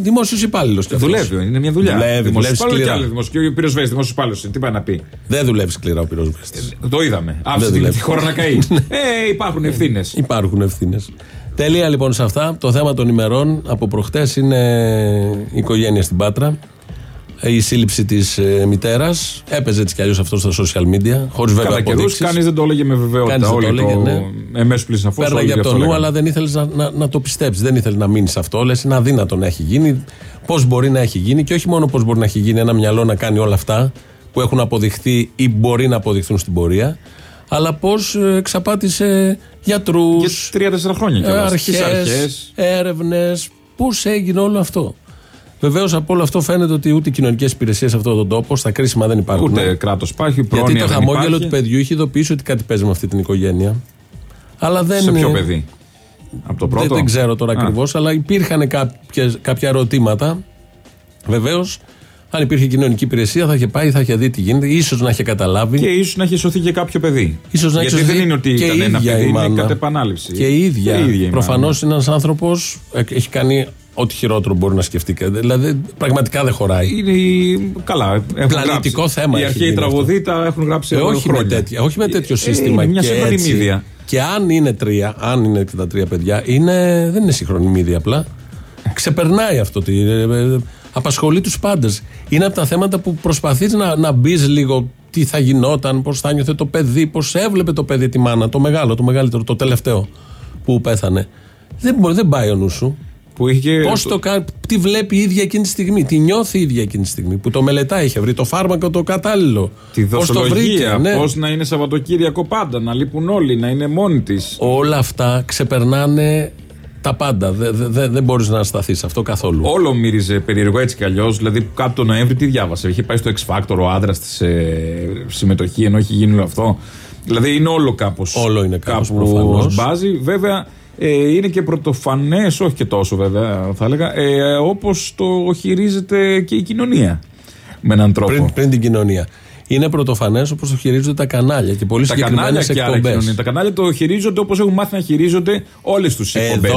Δημόσιος υπάλληλος. Δουλεύει, είναι μια δουλειά. Δουλεύει, Δημόσιος δουλεύει υπάλληλος και σκληρά. άλλος δημόσιος. Και ο πυροσβέστη, δημόσιος υπάλληλος. Τι πάει να πει; Δεν δουλεύει σκληρά ο πυροσβέστη. Το είδαμε. Άφησε Δεν τη, δουλεύει. τη χώρα να καεί. ε, υπάρχουν ευθύνες. Υπάρχουν ευθύνες. Τελεία λοιπόν σε αυτά. Το θέμα των ημερών από προχτές είναι η οικογένεια στην Πάτρα. Η σύλληψη της ε, μητέρας. Έπαιζε έτσι κι αλλιώς αυτό στα social media. Χωρίς βέβαια Κατά καιρού αποδείξεις. κανείς δεν το έλεγε με βεβαιότητα. Κανείς δεν το Όλοι έλεγε, το. ναι. Εμέσως πλησαφώ. Πέρναγε από το νου, αλλά δεν ήθελες να, να, να το πιστέψεις. Δεν ήθελες να μείνεις σε αυτό. Λες, είναι αδύνατο να έχει γίνει. Πώς μπορεί να έχει γίνει και όχι μόνο πώς μπορεί να έχει γίνει ένα μυαλό να κάνει όλα αυτά που έχουν αποδειχθεί ή μπορεί να αποδειχθούν στην πορεία, αλλά πώς εξαπάτησε γιατρούς, Για τρία-τέσσερα χρόνια κιόλας. Τις αρχέ, αρχές. έρευνες. Πώς έγινε όλο αυτό. Βεβαίως από όλο αυτό φαίνεται ότι ούτε κοινωνικές υπηρεσίες σε αυτόν τον τόπο, στα κρίσιμα δεν υπάρχουν. Ούτε κράτος υπάρχει, πρόνοιας Γιατί το δεν χαμόγελο υπάρχει. του παιδιού είχε ειδοποιήσει ότι κάτι παίζει με αυτή την οικογένεια. Αλλά δεν Σε ποιο παιδί; Από το πρώτο; δεν, δεν ξέρω τώρα Α. ακριβώς, αλλά υπήρχαν κάποιες, κάποια ερωτήματα. Βεβαίως, αν υπήρχε κοινωνική υπηρεσία, θα είχε πάει, θα είχε δει τι γίνεται, ίσως να είχε καταλάβει. Και ίσως να έχει σωθεί και κάποιο παιδί. Ίσως να έχει Γιατί δεν σωθεί είναι ότι και ήταν η ένα ίδια παιδί, η είναι μάνα. κατ' επανάληψη. Και η ίδια. Και η ίδια η Προφανώς μάνα. είναι ένας άνθρωπος έχει κάνει ό,τι χειρότερο μπορεί να σκεφτεί. Δηλαδή, πραγματικά δεν χωράει. Είναι η- καλά. έχουν Πλανητικό γράψει. θέμα Οι έχει αρχαίοι γίνει τραγωδοί τα έχουν γράψει Ε, εδώ όχι, με χρόνια. τέτοια, όχι με τέτοιο Ε, σύστημα. είναι μια και σύγχρονη έτσι. μύδια. Και αν είναι τρία, αν είναι και τα τρία παιδιά, είναι, δεν είναι σύγχρονη μύδια απλά. Ξεπερνάει αυτό. Τι, ε, ε, απασχολεί τους πάντες. Είναι από τα θέματα που προσπαθείς να, να μπεις λίγο τι θα γινόταν, πώς θα νιώθε το παιδί, πώς έβλεπε το παιδί τη μάνα, το μεγάλο, το μεγαλύτερο, το τελευταίο που πέθανε. Δεν, μπορεί, δεν πάει ο νους σου. Που είχε Πώς το κάνει, τι βλέπει η ίδια εκείνη τη στιγμή, τι νιώθει η ίδια εκείνη τη στιγμή, που το μελετάει, είχε βρει το φάρμακο το κατάλληλο. Τη Πώς το δοσολογία, βρήκε, ναι. πώς να είναι Σαββατοκύριακο πάντα, να λείπουν όλοι, να είναι μόνη της. Όλα αυτά ξεπερνάνε τα πάντα. Δεν δε, δε, δεν μπορείς να σταθείς αυτό καθόλου. Όλο μύριζε περίεργο έτσι κι αλλιώς. Δηλαδή, κάτω το Νοέμβρη τι διάβασε. Είχε πάει στο X Factor ο άντρας της ε, συμμετοχή, ενώ έχει γίνει όλο αυτό. Δηλαδή, είναι όλο κάπω. Όλο είναι κάπως, κάπου προφανώς. μπάζει. Βέβαια, ε, είναι και πρωτοφανές, όχι και τόσο βέβαια, θα έλεγα, ε, όπως το χειρίζεται και η κοινωνία. Με έναν τρόπο. Πριν, πριν την κοινωνία. Είναι πρωτοφανές όπως το χειρίζονται τα κανάλια και πολύ τα συγκεκριμένες κανάλια και άλλα εκπομπές. κοινωνία. Τα κανάλια το χειρίζονται όπως έχουν μάθει να χειρίζονται όλες τους Εδώ- εκπομπές.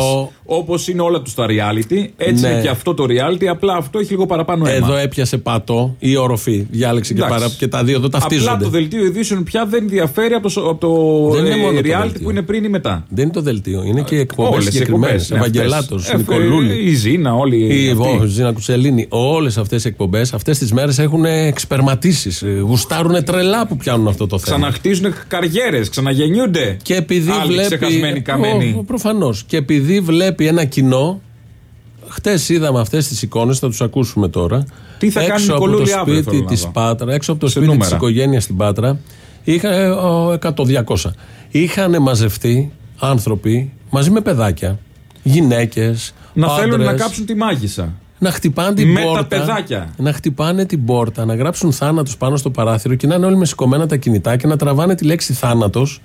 Όπως είναι όλα τους τα reality, έτσι Ναι. είναι και αυτό το reality. Απλά αυτό έχει λίγο παραπάνω αίμα. Εδώ έπιασε πατό ή οροφή. Διάλεξε και, Εντάξει. παρα, και τα δύο εδώ ταυτίζονται. Απλά το δελτίο ειδήσεων πια δεν διαφέρει από το, από το, Δεν είναι ε, μόνο το reality δελτίο. που είναι πριν ή μετά. Δεν είναι το δελτίο. Είναι και οι εκπομπές Όλες οι συγκεκριμένες. εκπομπές, ναι, Ευαγγελάτος, αυτές. Ε, Νικολούλη. Η Ζήνα, όλοι. Η αυτοί. Βό, Ζήνα Κουτσελίνη, όλες αυτές οι εκπομπές αυτές τις μέρες έχουν εξπερματίσεις. Γουστάρουν τρελά που πιάνουν αυτό το θέμα. Ξαναχτίζουν καριέρες, ξαναγεννιούνται. Και επειδή Άλλοι βλέπει. ξεχασμένοι, καμένοι. Προφανώς. Και επειδή βλέπει ένα κοινό. Χτες είδαμε αυτές τις εικόνες, θα τους ακούσουμε τώρα. Τι θα κάνει έξω η από το Νικολούλη αύριο, σπίτι θέλω να της δω. Πάτρα, έξω από το Σε σπίτι της νούμερα. οικογένειας στην Πάτρα, είχα ε, ο, 100-200. Είχαν μαζευτεί άνθρωποι μαζί με παιδάκια, γυναίκες. Να θέλουν να κάψουν τη μάγισσα. Να χτυπάνε την Με τα πόρτα. παιδάκια. Να χτυπάνε την πόρτα, να γράψουν θάνατος πάνω στο παράθυρο και να είναι όλοι με σηκωμένα τα κινητά και να τραβάνε τη λέξη θάνατος.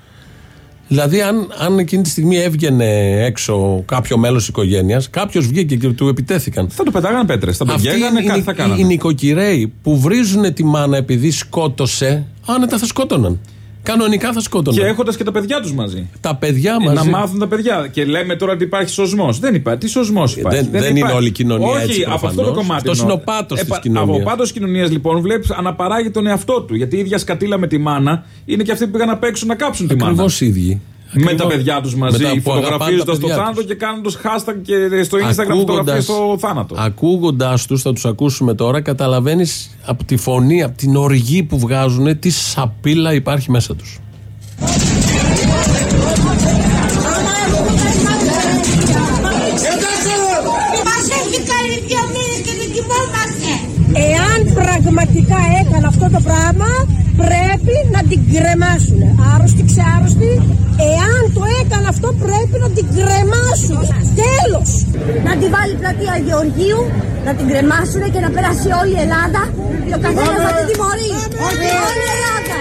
Δηλαδή, αν, αν εκείνη τη στιγμή έβγαινε έξω κάποιο μέλος της οικογένειας, κάποιος βγήκε και του επιτέθηκαν. Θα το πετάγανε πέτρες, θα το Αυτοί γέγανε, οι, κάτι θα οι, κάνανε. οι νοικοκυρέοι που βρίζουν τη μάνα επειδή σκότωσε, άνετα θα σκότωναν. Κανονικά θα σκότωναν. Και έχοντας και τα παιδιά τους μαζί. Τα παιδιά Ε, μαζί. Να μάθουν τα παιδιά. Και λέμε τώρα ότι υπάρχει σωσμός. Δεν υπάρχει. Τι σωσμός υπάρχει; δεν- δεν είναι όλη η κοινωνία Όχι, έτσι, από αυτό το προφανώς. κομμάτι. Αυτός εννοώ. είναι ο πάτος της πα- κοινωνίας. Από πάτο κοινωνίας λοιπόν βλέπεις αναπαράγει τον εαυτό του. Γιατί η ίδια σκατήλα με τη μάνα είναι και αυτοί που πήγαν να παίξουν να κάψουν τη μάνα. Ακριβώς ίδιοι. Με τα Ακριβώς. παιδιά τους Με μαζί, τα που αγαπάνε φωτογραφίζοντα τα το παιδιά θάνατο τους. και κάνοντας hashtag και στο Instagram φωτογραφίες στο θάνατο. Ακούγοντά τους, θα τους ακούσουμε τώρα, καταλαβαίνεις από τη φωνή, από την οργή που βγάζουν, τι σαπίλα υπάρχει μέσα τους. Μας έχει κάνει δύο μήνες και δεν κοιμόμαστε. Εάν πραγματικά έκανε αυτό το πράγμα, πρέπει να την κρεμάσουν. Άρρωστη, ξάρρωστη. Εάν το έκανε αυτό, πρέπει να την κρεμάσουν. Τέλος. Να τη βάλει πλατεία Γεωργίου, να την κρεμάσουν και να περάσει όλη η Ελλάδα και ο καθένας να την τιμωρεί. Όλη η Ελλάδα.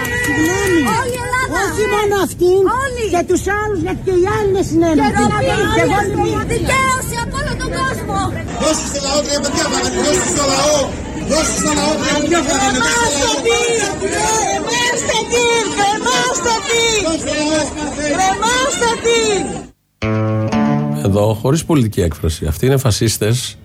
Όλη η Ελλάδα. Όχι μόνο αυτήν Όλοι. και τους άλλους, γιατί και οι άλλοι είναι Και συνένετοι. ροπή. Και εγώ είμαι Δικαίωση από όλο τον κόσμο. Δώσε στο λαό τρία παιδιά παρακαλώ. Δώσε στο λαό. Δώσε στο λαό τρία παιδιά παρακαλώ. Κρεμάστε την! Κρεμάστε την! Κρεμάστε την! Κρεμάστε την! Εδώ, χωρίς πολιτική έκφραση. Αυτοί είναι φασίστες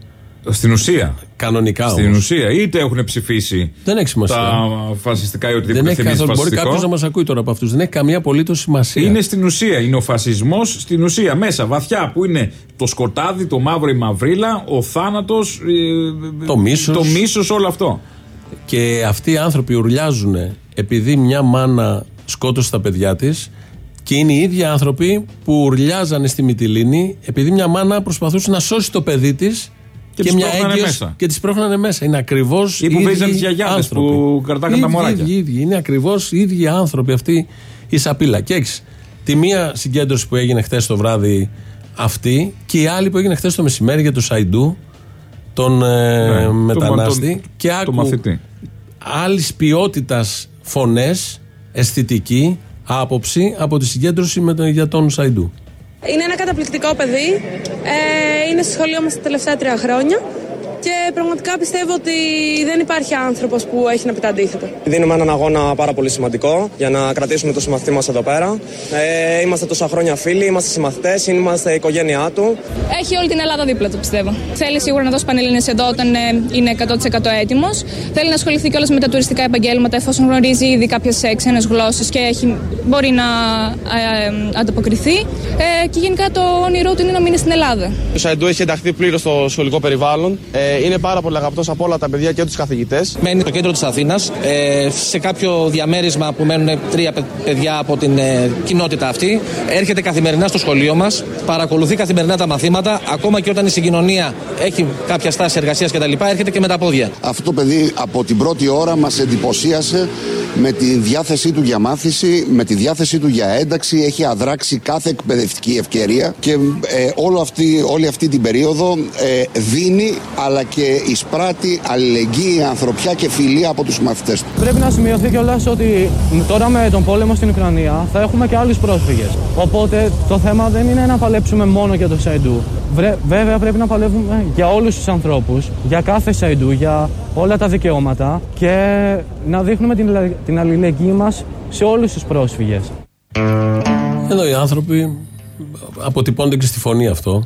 Στην ουσία. Κανονικά Στην όμως. ουσία. Είτε έχουν ψηφίσει Δεν έχει σημασία. τα φασιστικά ή Δεν οτιδήποτε έχει θυμίζει καθόλου. Μπορεί φασιστικό. κάποιος να μας ακούει τώρα από αυτούς. Δεν έχει καμία απολύτως σημασία. Είναι στην ουσία. Είναι ο φασισμός στην ουσία. Μέσα, βαθιά, που είναι το σκοτάδι, το μαύρο, η μαυρίλα, ο θάνατος, Το μίσος. Το μίσος, όλο αυτό. Και αυτοί οι άνθρωποι ουρλιάζουν επειδή μια μάνα σκότωσε τα παιδιά της και είναι οι ίδιοι άνθρωποι που ουρλιάζανε στη Μυτιλίνη επειδή μια μάνα προσπαθούσε να σώσει το παιδί της Και τις πρόχνανε μέσα. Και τις πρόχνανε μέσα. Είναι ακριβώς. Ή που βέζαν τις γιαγιάδες που κρατάγαν τα μωράκια. Οι ίδιοι, είναι ακριβώς οι ίδιοι άνθρωποι αυτοί η σαπίλα. Και έχεις τη μία συγκέντρωση που έγινε χθες το βράδυ αυτή και η άλλη που έγινε χθες το μεσημέρι για το Σαϊντού, τον ε, Ναι, το- μετανάστη. τον- και το άκου μαθητή. άλλης ποιότητας φωνές, αισθητική, άποψη από τη συγκέντρωση με τον, για τον Σαϊντού. Είναι ένα καταπληκτικό παιδί. Ε, είναι στο σχολείο μας τα τελευταία τρία χρόνια. Και πραγματικά πιστεύω ότι δεν υπάρχει άνθρωπος που έχει να πει τα αντίθετα. Δίνουμε έναν αγώνα πάρα πολύ σημαντικό για να κρατήσουμε το συμμαθητή μας εδώ πέρα. Ε, είμαστε τόσα χρόνια φίλοι, είμαστε συμμαθητές, είμαστε η οικογένειά του. Έχει όλη την Ελλάδα δίπλα του, πιστεύω. Θέλει σίγουρα να δώσει πανελλήνες εδώ όταν ε, είναι 100% έτοιμος. Θέλει να ασχοληθεί κιόλας με τα τουριστικά επαγγέλματα εφόσον γνωρίζει ήδη κάποιες ξένες γλώσσες και έχει, μπορεί να ε, ε, ανταποκριθεί. Ε, και γενικά το όνειρό του είναι να μείνει στην Ελλάδα. Ο Σαϊντού έχει ενταχθεί πλήρως στο σχολικό περιβάλλον. Ε, είναι πάρα πολύ αγαπητός από όλα τα παιδιά και τους καθηγητές. Μένει στο κέντρο της Αθήνας, ε, σε κάποιο διαμέρισμα που μένουν τρία παι- παιδιά από την ε, κοινότητα αυτή. Έρχεται καθημερινά στο σχολείο μας, παρακολουθεί καθημερινά τα μαθήματα, ακόμα και όταν η συγκοινωνία έχει κάποια στάση εργασίας κτλ. Έρχεται και με τα πόδια. Αυτό το παιδί από την πρώτη ώρα μας εντυπωσίασε με τη διάθεσή του για μάθηση, με τη διάθεσή του για ένταξη, έχει αδράξει κάθε εκπαιδευτική ευκαιρία και ε, όλο αυτή, όλη αυτή την περίοδο ε, δίνει αλλά και εισπράττει αλληλεγγύη, ανθρωπιά και φιλία από τους μαθητές του. Πρέπει να σημειωθεί κιόλας ότι τώρα με τον πόλεμο στην Ουκρανία θα έχουμε και άλλους πρόσφυγες. Οπότε το θέμα δεν είναι να παλέψουμε μόνο για το Σαϊντού. Βρε- βέβαια πρέπει να παλεύουμε για όλους τους ανθρώπους, για κάθε Σαϊντού, για όλα τα δικαιώματα και να δείχνουμε την, αλλα- την αλληλεγγύη μας σε όλους τους πρόσφυγες. Εδώ οι άνθρωποι αποτυπώνται και στη φωνή αυτό.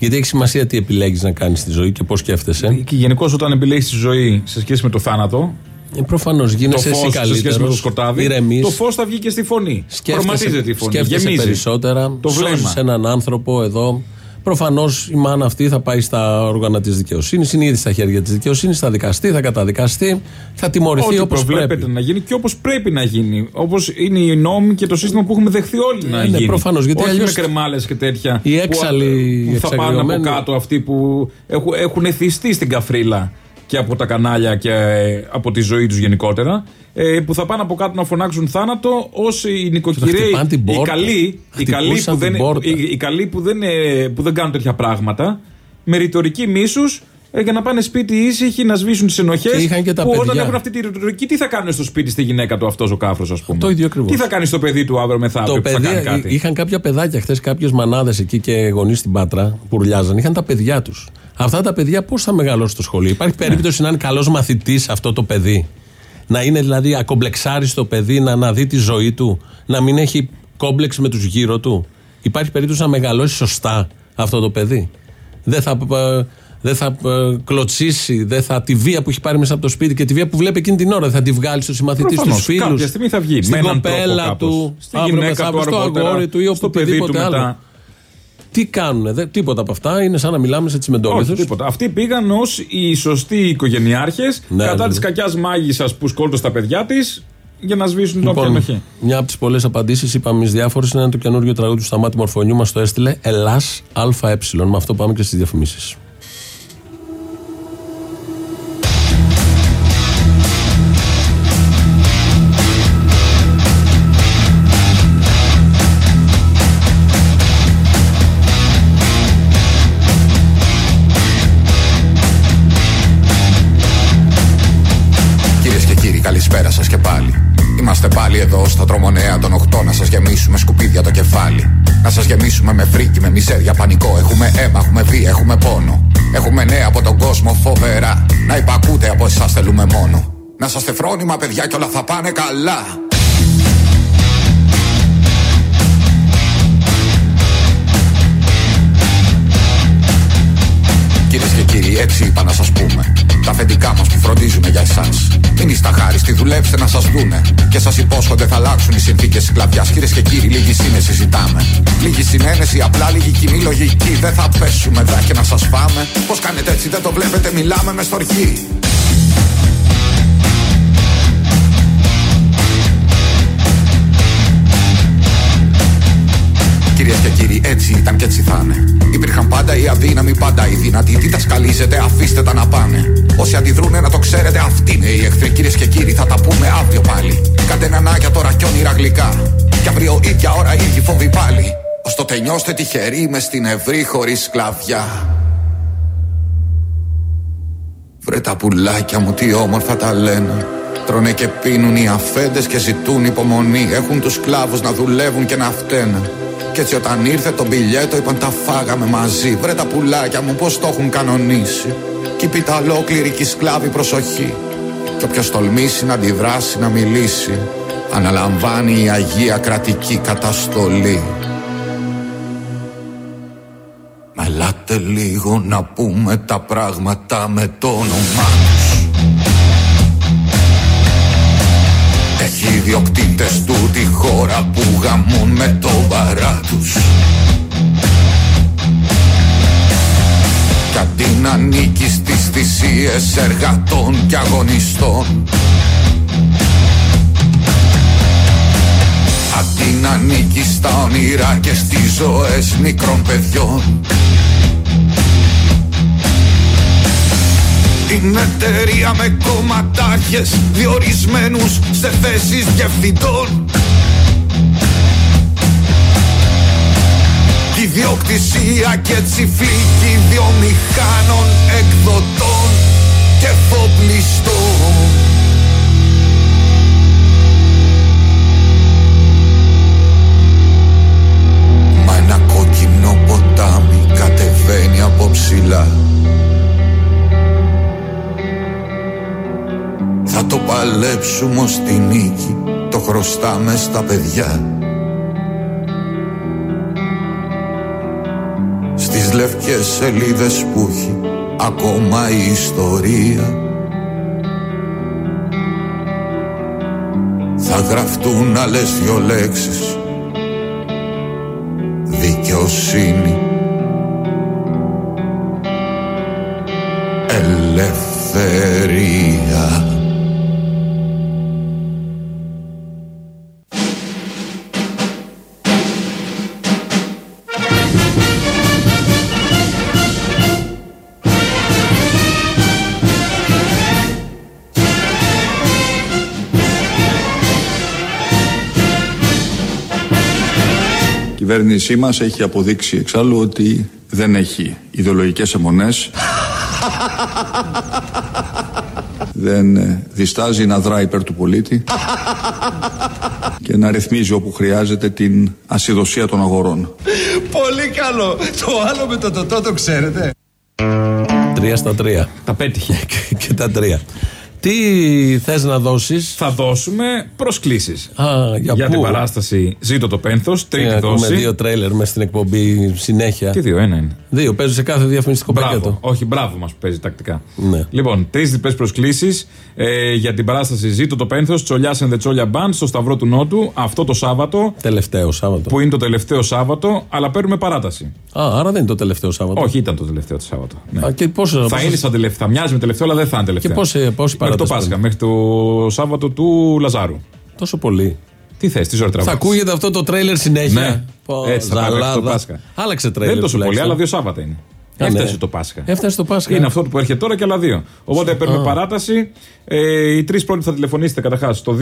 Γιατί έχει σημασία τι επιλέγεις να κάνεις στη ζωή και πώς σκέφτεσαι. Και γενικώς όταν επιλέγεις τη ζωή σε σχέση με το θάνατο. Ε, Προφανώς γίνεσαι το εσύ φως σε σχέση με καλύτερο. το σκοτάδι. Ηρεμείς. Το φως θα βγει και στη φωνή. Χρωματίζεται η φωνή. σκέφτεσαι Γεμίζει. περισσότερα. Το βλέμμα. σώζεις έναν άνθρωπο εδώ. Προφανώς η μάνα αυτή θα πάει στα όργανα της δικαιοσύνης. Είναι ήδη στα χέρια της δικαιοσύνης. Θα δικαστεί, θα καταδικαστεί, θα τιμωρηθεί Ό,τι όπως προβλέπεται πρέπει. να γίνει και όπως πρέπει να γίνει. Όπως είναι οι νόμοι και το σύστημα που έχουμε δεχθεί όλοι να ναι, γίνει. προφανώς, γιατί Όχι αλλιώς με κρεμάλες και τέτοια. οι έξαλλοι, που, οι που θα πάνε από εξαγριωμένοι- κάτω αυτοί που έχουν, έχουν εθιστεί στην καφρίλα και από τα κανάλια και ε, από τη ζωή τους γενικότερα. Ε, που θα πάνε από κάτω να φωνάξουν θάνατο ω οι νοικοκυρέοι. χτυπάνε την Οι πόρτα. καλοί, οι καλοί, που Χτυπούσαν δεν, την πόρτα. οι, οι καλοί που, δεν, ε, που δεν κάνουν τέτοια πράγματα. Με ρητορική μίσους ε, για να πάνε σπίτι ήσυχοι, να σβήσουν τις ενοχές. Και είχαν και τα που όταν παιδιά. έχουν αυτή τη ρητορική, τι θα κάνουν στο σπίτι στη γυναίκα του αυτός ο κάφρος, ας πούμε; Το ίδιο ακριβώς. Τι θα κάνει στο παιδί του αύριο μεθαύριο Το που θα παιδί, κάνει κάτι; είχαν κάποια παιδάκια χθες, κάποιες μανάδες εκεί και γονείς στην Πάτρα που ουρλιάζαν. Είχαν τα παιδιά τους. Αυτά τα παιδιά πώς θα μεγαλώσουν στο σχολείο; Υπάρχει Ναι. περίπτωση να είναι καλός μαθητής αυτό το παιδί; Να είναι δηλαδή ακομπλεξάριστο παιδί, να, να δει τη ζωή του, να μην έχει κόμπλεξ με τους γύρω του; Υπάρχει περίπτωση να μεγαλώσει σωστά αυτό το παιδί; Δεν θα, ε, δεν θα ε, κλωτσίσει, δεν θα τη βία που έχει πάρει μέσα από το σπίτι και τη βία που βλέπει εκείνη την ώρα δεν θα τη βγάλει στο συμμαθητή, στους Προφανώς, φίλους. κάποια στιγμή θα βγει, με Στην έναν τρόπο κοπέλα κάπως. του, Στη αύριο γυναίκα μεθαύριο, του στο αργότερα, αγόρι του ή στο παιδί του οπουδήποτε μετά. άλλο. Τι κάνουνε, δε, τίποτα από αυτά. Είναι σαν να μιλάμε σε Όχι, τσιμεντόλιθου. τίποτα. Αυτοί πήγαν ως οι σωστοί οικογενειάρχες Ναι, κατά ναι. της κακιάς μάγισσας που σκόλτωσε τα παιδιά της για να σβήσουν την όποια Λοιπόν, ενοχή. μια από τις πολλές απαντήσεις, είπαμε εμεί διάφορες, είναι το καινούριο τραγούδι του Σταμάτη Μορφωνιού. Μας το έστειλε Ελλάς ΑΕ. Με αυτό πάμε και στις διαφημίσεις. Πάλι εδώ στα τρομονέα των 8 να σας γεμίσουμε σκουπίδια το κεφάλι. Να σας γεμίσουμε με φρίκι, με μιζέρια, πανικό. Έχουμε αίμα, έχουμε βία, έχουμε πόνο. Έχουμε νέα από τον κόσμο φοβερά. Να υπακούτε από εσάς θέλουμε μόνο. Να είσαστε φρόνημα, παιδιά, και όλα θα πάνε καλά. Κυρίες και κύριοι, έτσι είπα να σας πούμε. Τα αφεντικά μας που φροντίζουμε για εσάς. Μην είστε αχάριστοι, δουλέψτε να σας δούνε. Και σας υπόσχονται θα αλλάξουν οι συνθήκες σκλαβιά. Κυρίες και κύριοι, λίγη σύνεση ζητάμε. Λίγη συνένεση, απλά λίγη κοινή λογική. Δεν θα πέσουμε δά και να σας φάμε. Πώς κάνετε έτσι, δεν το βλέπετε, μιλάμε μες στοργή. Κυρίες και κύριοι, έτσι ήταν και έτσι θα είναι. Υπήρχαν πάντα οι αδύναμοι, πάντα οι δυνατοί. Τι τα σκαλίζετε, αφήστε τα να πάνε. Όσοι αντιδρούνε να το ξέρετε, αυτοί είναι οι εχθροί. Κυρίες και κύριοι, θα τα πούμε αύριο πάλι. Κάντε νανάκια τώρα κι όνειρα γλυκά. Κι αύριο ίδια ώρα ίδιοι φόβοι πάλι. Ω τότε νιώστε τυχεροί με στην ευρύ χωρίς σκλαβιά. Βρε τα πουλάκια μου τι όμορφα τα λένε Τρώνε και πίνουν οι αφέντες και ζητούν υπομονή Έχουν τους σκλάβους να δουλεύουν και να φταίνε Κι έτσι όταν ήρθε το μπιλιέτο είπαν τα φάγαμε μαζί. Βρε τα πουλάκια μου πως το έχουν κανονίσει Κι πίτα ολόκληρη κι σκλάβη προσοχή Κι όποιος τολμήσει να αντιδράσει να μιλήσει Αναλαμβάνει η Αγία Κρατική Καταστολή. Ελάτε λίγο να πούμε τα πράγματα με το όνομά ιδιοκτήτες του τη χώρα που γαμούν με το βαρά τους. Κι αντί να ανήκει στις θυσίες εργατών και αγωνιστών Αντί να ανήκει στα όνειρα και στις ζωές μικρών παιδιών Την εταιρεία με κομματάρχες διορισμένους σε θέσεις διευθυντών Τη διοκτησία και τσιφλίκη βιομηχάνων εκδοτών και φοπλιστών. Μα ένα κόκκινο ποτάμι κατεβαίνει από ψηλά Θα το παλέψουμε ως τη νίκη Το χρωστάμε στα παιδιά. Στις λευκές σελίδες που έχει Ακόμα η ιστορία. Θα γραφτούν άλλες δυο λέξεις. Δικαιοσύνη. Ελευθερία κυβέρνησή μας έχει αποδείξει εξάλλου ότι δεν έχει ιδεολογικές αιμονές δεν ε, διστάζει να δράει υπέρ του πολίτη και να ρυθμίζει όπου χρειάζεται την ασυδοσία των αγορών. Πολύ καλό. Το άλλο με το τοτό το ξέρετε. Τρία στα τρία. Τα πέτυχε. και τα τρία. Τι θες να δώσεις; Θα δώσουμε προσκλήσεις. για για πού; την παράσταση Ζήτω το Πένθος, τρίτη Ε, ακούμε δόση. δύο τρέιλερ μέσα στην εκπομπή συνέχεια. Τι δύο, ένα είναι. Δύο, παίζουν σε κάθε διαφημιστικό Μπράβο. πακέτο. Όχι, μπράβο μας που παίζει τακτικά. Ναι. Λοιπόν, τρεις διπλές προσκλήσεις ε, για την παράσταση Ζήτω το Πένθος, Τσολιάς and the Τσόλια Band στο Σταυρό του Νότου αυτό το Σάββατο. Τελευταίο Σάββατο. Που είναι το τελευταίο Σάββατο, αλλά παίρνουμε παράταση. Α, άρα δεν είναι το τελευταίο Σάββατο. Όχι, ήταν το τελευταίο το Σάββατο. Ναι. Α, και πόσο, θα πόσο- είναι σαν τελευταίο, θα μοιάζει με τελευταίο, αλλά δεν θα είναι τελευταίο. Και πόση- πόση Μέχρι το παράταση Πάσχα, παίρνει; μέχρι το Σάββατο του Λαζάρου. Τόσο πολύ. Τι θες, τι ζωή Θα τραβάς; ακούγεται αυτό το τρέιλερ συνέχεια. Ναι. Πω, Έτσι θα πάει μέχρι το ζαλάδα. Πάσχα. Άλλαξε τρέιλερ. Δεν είναι τόσο πολύ, τουλάχιστον. αλλά δύο Σάββατα είναι. Α, ναι. Έφτασε το Πάσχα. Έφτασε το Πάσχα. Είναι αυτό που έρχεται τώρα και άλλα δύο. Οπότε παίρνουμε παράταση. Ε, οι τρεις πρώτοι που θα τηλεφωνήσετε καταρχάς στο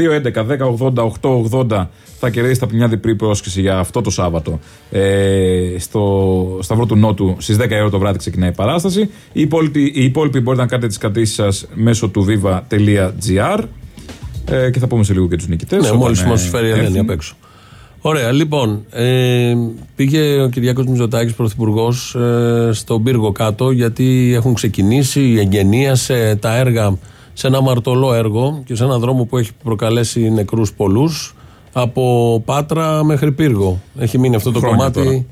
211-1080-880 θα κερδίσετε από μια διπλή πρόσκληση για αυτό το Σάββατο ε, στο Σταυρό του Νότου στις 10 η ώρα το βράδυ ξεκινάει η παράσταση. Οι υπόλοιποι, οι υπόλοιποι μπορείτε να κάνετε τις κρατήσεις σας μέσω του viva.gr ε, και θα πούμε σε λίγο και τους νικητές. Ναι, μόλις μα φέρει η Ελένη απ' έξω. Ωραία, λοιπόν. Ε, πήγε ο Κυριάκος Μητσοτάκης, πρωθυπουργός, ε, στον πύργο κάτω, γιατί έχουν ξεκινήσει, εγγενίασε τα έργα σε ένα μαρτωλό έργο και σε έναν δρόμο που έχει προκαλέσει νεκρούς πολλούς από Πάτρα μέχρι πύργο. Έχει μείνει αυτό το Χρόνια κομμάτι. τώρα.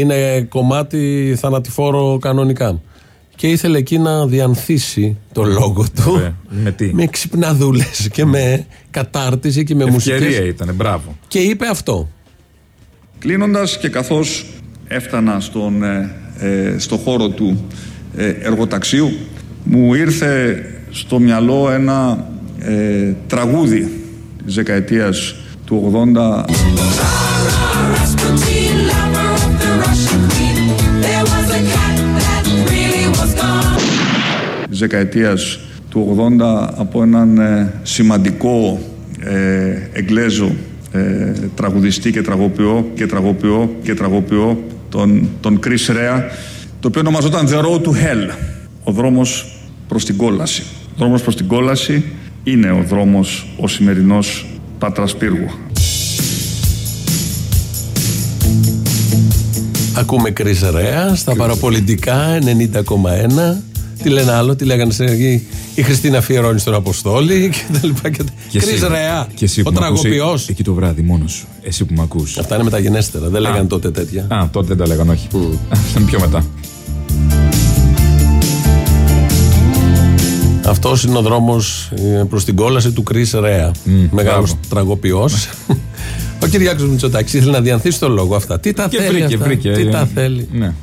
Είναι κομμάτι θανατηφόρο κανονικά. Και ήθελε εκεί να διανθίσει το λόγο του. Βέβαια. Με τι; Με ξυπναδούλες και με κατάρτιση και με Ευκαιρία μουσικές. ήταν, μπράβο. Και είπε αυτό. Κλείνοντας και καθώς έφτανα στον, ε, ε, στο χώρο του ε, εργοταξίου μου ήρθε στο μυαλό ένα ε, τραγούδι της δεκαετίας του 80 δεκαετίας του 80 από έναν ε, σημαντικό ε, Εγγλέζο ε, τραγουδιστή και τραγοποιό και τραγοποιό και τραγοποιό τον, τον Chris Rea το οποίο ονομαζόταν The Road to Hell. Ο δρόμος προς την κόλαση. Ο δρόμος προς την κόλαση είναι ο δρόμος ο σημερινός Πάτρας Πύργου. Ακούμε Κρυ Ρέα στα παραπολιτικά 90,1. Τι λένε άλλο, τι λέγανε στην αρχή; Η Χριστίνα Φιερώνη στον Αποστόλη και τα λοιπά. Και... Κρυ Ρέα. Και εσύ Ο που μ' ακούς τραγοποιός. Εκεί το βράδυ μόνος σου. Εσύ που με ακούς. Αυτά είναι μεταγενέστερα. Δεν λέγανε τότε τέτοια. Α, τότε δεν τα λέγανε, όχι. Αυτά είναι πιο μετά. Αυτός είναι ο δρόμος προς την κόλαση του Κρυ Ρέα. Μεγάλος μπράβο. τραγοποιός. Ο Κυριάκος Μητσοτάκης ήθελε να διανθίσει το λόγο αυτά. Τι τα Και θέλει. βρήκε, αυτά, βρήκε. Τι ε, τα θέλει; Ναι.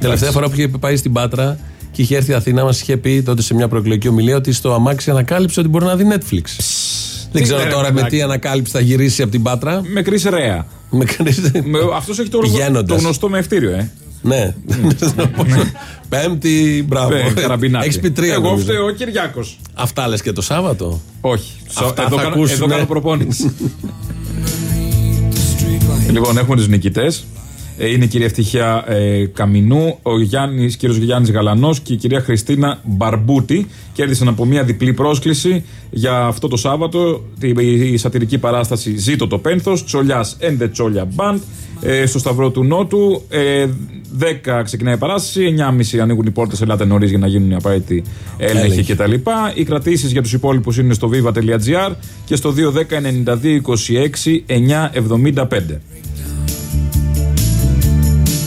Τελευταία φορά που είχε πάει στην Πάτρα και είχε έρθει η Αθήνα, μας είχε πει τότε σε μια προεκλογική ομιλία ότι στο αμάξι ανακάλυψε ότι μπορεί να δει Netflix. Δεν ξέρω λέμε, τώρα με παιδάκι. τι ανακάλυψη θα γυρίσει από την Πάτρα. Με Κρυ Ρέα. Με κρίνεις- Αυτός έχει το, Πηγαίνοντας. το γνωστό με ευτήριο, ε. Ναι. Πέμπτη, μπράβο. Ναι, καραμπινάκι. Έχεις πει τρία. Εγώ νομίζω. φταίω ο Κυριάκος. Αυτά λες και το Σάββατο; Όχι. Αυτά εδώ, θα κάνω, ακούσουμε. εδώ κάνω προπόνηση. λοιπόν, έχουμε τους νικητές. Είναι η κυρία Ευτυχία ε, Καμινού, ο Γιάννης, κύριος Γιάννης Γαλανός και η κυρία Χριστίνα Μπαρμπούτη. Κέρδισαν από μια διπλή πρόσκληση για αυτό το Σάββατο τη, η σατυρική παράσταση Ζήτω το Πένθος, Τσολιάς and the Τσόλια Band, ε, στο Σταυρό του Νότου. Ε, 10 ξεκινάει η παράσταση, 9.30 ανοίγουν οι πόρτες, ελάτε νωρίς για να γίνουν οι απαραίτητοι έλεγχοι Έλεγχοι. κτλ. Οι κρατήσεις για τους υπόλοιπους είναι στο viva.gr και στο 210 92 26 975.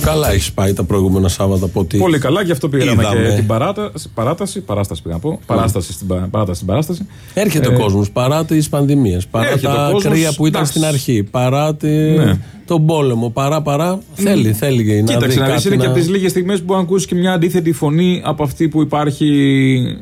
Καλά έχει πάει τα προηγούμενα Σάββατα από ό,τι. Πολύ καλά, γι' αυτό πήγαμε είδαμε. και την παράταση. Παράταση, παράσταση πήγα να πω. Παράσταση στην, πα- παράταση στην παράσταση. Έρχεται Ε, ο κόσμος παρά τις πανδημίες, παρά έρχεται τα ο κόσμος, κρύα που ήταν εντάξει. στην αρχή, παρά τη... Ναι. τον πόλεμο, παρά παρά. Θέλει, θέλει να δει Κοίταξε, να δεις, κάτι είναι να... και από τις λίγες στιγμές που μπορεί να ακούσεις και μια αντίθετη φωνή από αυτή που υπάρχει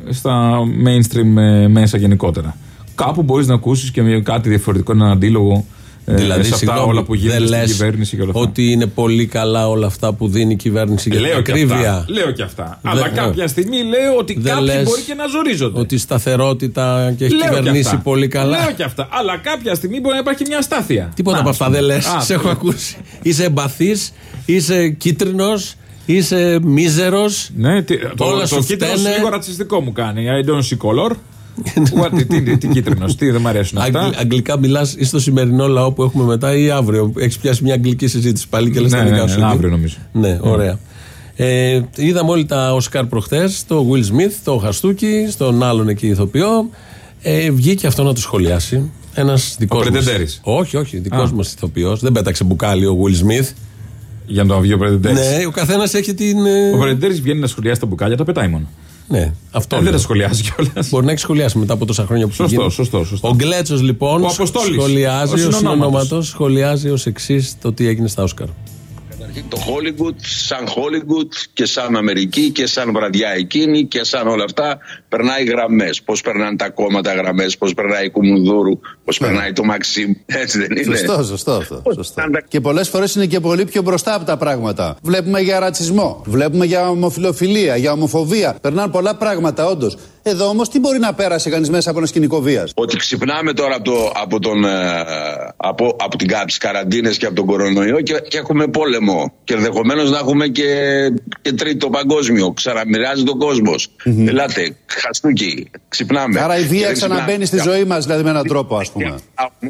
στα mainstream ε, μέσα γενικότερα. Κάπου μπορείς να ακούσεις και μια- κάτι διαφορετικό, έναν αντίλογο ε, Δηλαδή, σε αυτά συγγνώμη, όλα που γίνονται δεν στην λες κυβέρνηση και όλα αυτά. Ότι είναι πολύ καλά όλα αυτά που δίνει η κυβέρνηση για την Λέω και, ακρίβεια. αυτά, λέω και αυτά. Δεν- Αλλά ναι. κάποια στιγμή λέω ότι Δεν κάποιοι λες μπορεί και να ζορίζονται. Ότι η σταθερότητα και έχει Λέω και κυβερνήσει αυτά. πολύ καλά. Λέω και αυτά. Αλλά κάποια στιγμή μπορεί να υπάρχει μια αστάθεια. Τίποτα Να, από ας αυτά πούμε. δεν λες. Α, Σε έχω ε, ακούσει. Είσαι εμπαθής, είσαι κίτρινος, είσαι μίζερος. Ναι, τι, το, Όλα το σου κίτρινο φταίνε. λίγο ρατσιστικό μου κάνει. I don't see color. What, τι, τι, τι κίτρινος, τι δεν μ' αρέσουν αυτά. Αγγλ- αγγλικά μιλάς ή στο σημερινό λαό που έχουμε μετά ή αύριο; Έχεις πιάσει μια αγγλική συζήτηση πάλι και λες Ναι, τα ναι, δικά ναι, σου. αύριο νομίζω. Ναι, ωραία. Ε, είδαμε όλοι τα Οσκάρ προχθές, το Will Smith, το Χαστούκι, στον άλλον εκεί ηθοποιό. Ε, βγήκε αυτό να το σχολιάσει. Ένας δικός μα. Πρετεντέρης. Όχι, όχι, δικός Α. μας ηθοποιός. Δεν πέταξε μπουκάλι ο Will Smith. Για να το βγει ο Πρεντεντέρη. Ναι, ο καθένας έχει την. ε, Ο Πρεντεντέρη βγαίνει να σχολιάσει τα μπουκάλια, τα πετάει μόνο. Ναι, αυτό Ε, δεν λέω. τα σχολιάζει κιόλας. Μπορεί να έχεις σχολιάσει μετά από τόσα χρόνια που Σωστό, έχει γίνεις. σωστό, σωστό. Ο Γκλέτσος λοιπόν Ο Αποστόλης, ο σχολιάζει ο συνονόματος. συνονόματος, σχολιάζει ως εξής το τι έγινε στα Όσκαρ. Το Hollywood σαν Hollywood και σαν Αμερική και σαν βραδιά εκείνη και σαν όλα αυτά περνάει γραμμές. Πώς περνάνε τα κόμματα γραμμές, πώς περνάει η Κουμουνδούρου, πώς περνάει το Μαξίμ. Έτσι δεν είναι. Σωστό, σωστό αυτό. Σωστό. Και πολλές φορές είναι και πολύ πιο μπροστά από τα πράγματα. Βλέπουμε για ρατσισμό, βλέπουμε για ομοφιλοφιλία, για ομοφοβία. Περνάνε πολλά πράγματα, όντως. Εδώ όμως τι μπορεί να πέρασε κανείς μέσα από ένα σκηνικό βίας; Ότι ξυπνάμε τώρα από, το, από, τον, ε, από, από την τις καραντίνες και από τον κορονοϊό και, και έχουμε πόλεμο. Και ενδεχομένως να έχουμε και, και τρίτο παγκόσμιο. Ξαναμοιράζει τον κόσμος. Ελάτε, χαστούκι, ξυπνάμε. Άρα η Και βία δεν ξαναμπαίνει στη ξυπνάμε- ζωή μας, δηλαδή με έναν τρόπο, ας πούμε.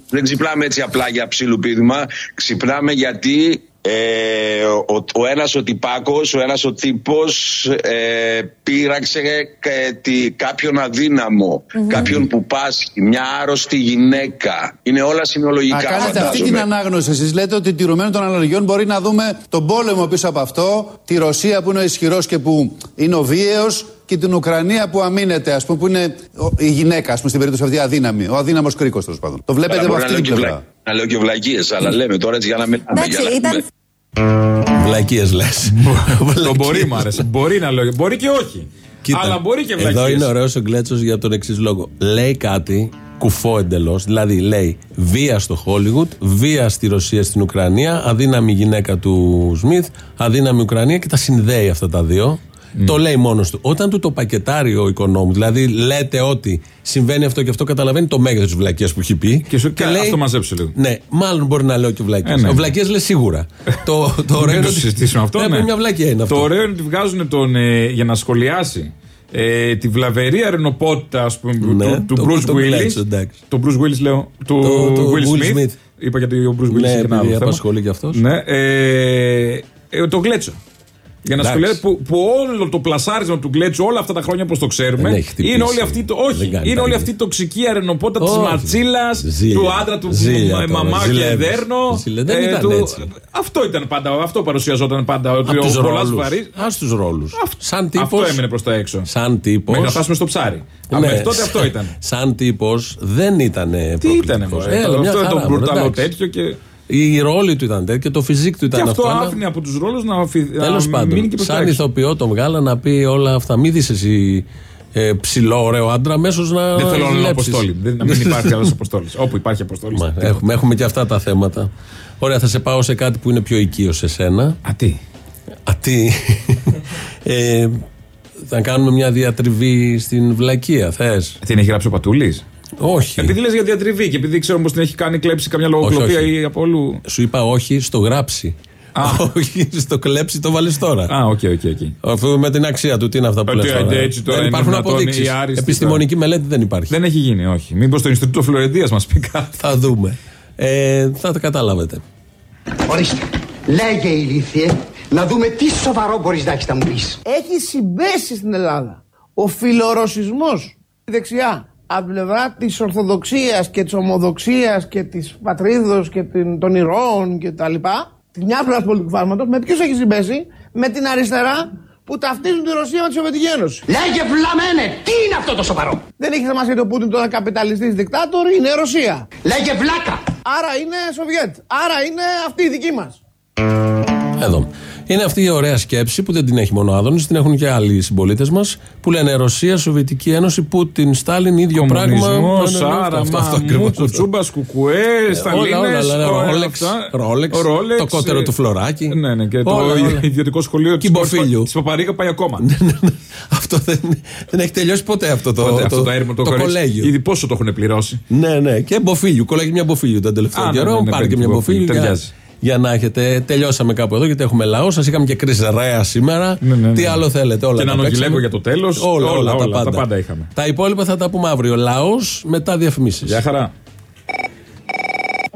Δεν ξυπνάμε έτσι απλά για ψιλοπίδημα. Ξυπνάμε γιατί Ε, ο, ο ένας ο τυπάκος, ο ένας ο τύπος ε, πείραξε ε, τι- κάποιον αδύναμο, κάποιον που πάσχει, μια άρρωστη γυναίκα. Είναι όλα Α, συνολογικά κάνετε αυτή την φαντάζομαι. ανάγνωση. Εσείς λέτε ότι τηρουμένων των αναλογιών μπορεί να δούμε τον πόλεμο πίσω από αυτό, τη Ρωσία που είναι ο ισχυρός και που είναι ο βίαιος και την Ουκρανία που αμήνεται, ας πούμε, που είναι ο- η γυναίκα, ας πούμε, στην περίπτωση αυτή αδύναμη. Ο αδύναμος κρίκος, τέλος πάντων. Το βλέπετε Καλά, από μπορεί αυτή να την λέω και πλευρά. Βλα- Να λέω και βλακίες, αλλά λέμε τώρα έτσι για να μιλάμε. Εντάξει, για να ήταν- έχουμε- Βλακίες λες. Το μπορεί μου άρεσε. Μπορεί να λέω. Μπορεί και όχι. Αλλά μπορεί και βλακίες. Εδώ είναι ωραίος ο Γκλέτσος για τον εξής λόγο. Λέει κάτι κουφό εντελώς. Δηλαδή λέει βία στο Χόλιγουτ, βία στη Ρωσία, στην Ουκρανία, αδύναμη γυναίκα του Σμιθ, αδύναμη Ουκρανία και τα συνδέει αυτά τα δύο. Το λέει μόνος του. Όταν του το πακετάρει ο οικονόμου, δηλαδή λέτε ότι συμβαίνει αυτό και αυτό, καταλαβαίνει το μέγεθος της βλακίας που έχει πει. Και σου λέει. Αυτό μαζέψε λίγο. Ναι, μάλλον μπορεί να λέω και βλακίες. Ε, ναι. Ο βλακίε λέει σίγουρα. το, το ωραίο Μην είναι το ότι- συζητήσουμε αυτό. Ναι, ναι. Μια βλακία είναι αυτό. Το ωραίο είναι ότι βγάζουν τον. ε, για να σχολιάσει ε, τη βλαβερή αρενοπότητα ας πούμε, Ναι, του, του το- Bruce το Willis. Γκλέτσο, εντάξει. Το Bruce Willis λέω. Του Το- το Will Will Smith. Smith. Είπα γιατί ο Bruce Willis Ναι, έχει ένα άλλο επειδή θέμα. απασχολεί και αυτός. Ναι, ε, ε, το γκλέτσο. Για να Εντάξει. σχολιάσει που, που όλο το πλασάρισμα του γκλέτσου όλα αυτά τα χρόνια όπως το ξέρουμε Δεν έχει χτυπήσει. είναι όλη αυτή, το, όχι, Δεν κάνει είναι τα όλη ίδια. αυτή η τοξική αρενοπότητα της Όχι. ματσίλας, Ζήλια. του άντρα του Ζήλια μ- τώρα, μαμά και ζηλεύεις. δέρνο. Ζήλια. Δεν ήταν έτσι. Αυτό ήταν πάντα, αυτό παρουσιαζόταν πάντα. Ότι Από ο τους Πολάς ρόλους. Βαρύς- Ας τους ρόλους. Σαν τύπος, Αυτό έμεινε προς τα έξω. Σαν τύπος, Μέχρι να φτάσουμε στο ψάρι. Ναι, Α, μέχρι τότε αυτό ήταν. Σαν τύπος δεν ήταν Τι ήταν, προκλητικός. μωρέ, Έλα, μια αυτό χαρά, το μωρέ, μπουρταλό εντάξει. τέτοιο και. Η ρόλη του ήταν τέτοια και το φυσικ του ήταν Και αυτό αλλά- άφηνε από τους ρόλους να, αφη... Τέλος να πάντων, μείνει και προ τα σαν έξω. ηθοποιό τον βγάλα να πει όλα αυτά. Μην δεις εσύ ε, ψηλό, ωραίο άντρα, αμέσως να. Δεν θέλω άλλο ζηλέψεις. αποστόλη. Δεν, να μην υπάρχει άλλος αποστόλης. Όπου υπάρχει αποστόλης. Μα, έχουμε, έχουμε και αυτά τα θέματα. Ωραία, θα σε πάω σε κάτι που είναι πιο οικείο σε σένα. Α, τι; Α, τι; ε, θα κάνουμε μια διατριβή στην Βλακεία, θες; Την έχει γράψει ο Πατούλης; Όχι. Επειδή λες για διατριβή και επειδή ξέρω πως την έχει κάνει κλέψει καμιά λογοκλοπία όχι. ή από όλου. Σου είπα όχι στο γράψει. όχι στο κλέψει το βάλεις τώρα. Α, OK, OK, OK. Αφού με την αξία του, τι είναι αυτά που Ότι λες τώρα. έτσι τώρα Δεν είναι υπάρχουν δυνατόν αποδείξεις. οι άριστοι Επιστημονική μελέτη δεν υπάρχει. Δεν έχει γίνει, όχι. Μήπως το Ινστιτούτο Φλωρεντίας μας πει κάτι. Θα δούμε. Ε, θα τα καταλάβετε. Ορίστε, λέγε ηλίθιε, να δούμε τι σοβαρό μπορείς να έχεις να μου πεις. Έχει συμπέσει στην Ελλάδα. Ο φιλορωσισμός η δεξιά από την πλευρά της Ορθοδοξίας και της Ομοδοξίας και της Πατρίδος και την- των ηρώων και τα λοιπά, τη μια πλευρά του πολιτικού φάσματο, με ποιου έχει συμπέσει, με την αριστερά που ταυτίζουν τη Ρωσία με τη Σοβιετική Ένωση. Λέγε βλαμένε, τι είναι αυτό το σοβαρό; Δεν έχει σημασία ότι ο Πούτιν τώρα καπιταλιστής δικτάτορ είναι Ρωσία. Λέγε βλάκα. Άρα είναι Σοβιέτ. Άρα είναι αυτή η δική μας. Εδώ. Είναι αυτή η ωραία σκέψη που δεν την έχει μόνο ο Άδωνης, την έχουν και άλλοι συμπολίτες μας που λένε Ρωσία, Σοβιετική Ένωση, Πούτιν, Στάλιν, ίδιο πράγμα. Κομμουνισμός, Ναι, ναι, ναι, Άρα, αυτό, αυτό ακριβώς, Μαμού, αυτό. Κουτσούμπα, Κουκουέ, όλα, Σταλίνες. όλα, όλα, Ρόλεξ, Ρόλεξ, το κότερο του φλωράκι. Ναι, ναι, και το Όλα, όλα. ιδιωτικό σχολείο της Κυμποφίλιου. Της Παπαρίκα πάει ακόμα. Αυτό δεν, δεν έχει τελειώσει ποτέ αυτό το, Πότε το, αυτό το έρημο το, το χωρίς- κολέγιο. Ήδη πόσο το έχουν πληρώσει. Ναι, ναι, και μποφίλιου. Κολλάει μια μποφίλιου τον τελευταίο Α, ναι, καιρό. ναι, ναι, Πάρε παίρνει και μια και μποφίλιου. μποφίλιου, Για, ταιριάζει. Για να έχετε. Τελειώσαμε κάπου εδώ γιατί έχουμε λαό. Σας είχαμε και κρίση ρέα σήμερα. Ναι, ναι, ναι. Τι άλλο θέλετε, όλα Και τα έναν παίξαμε. ογγυλέκο για το τέλος. Όλα, όλα, Όλα, τα, όλα, πάντα. τα πάντα είχαμε. Τα υπόλοιπα θα τα πούμε αύριο. Λαός μετά διαφημίσεις. Γεια χαρά.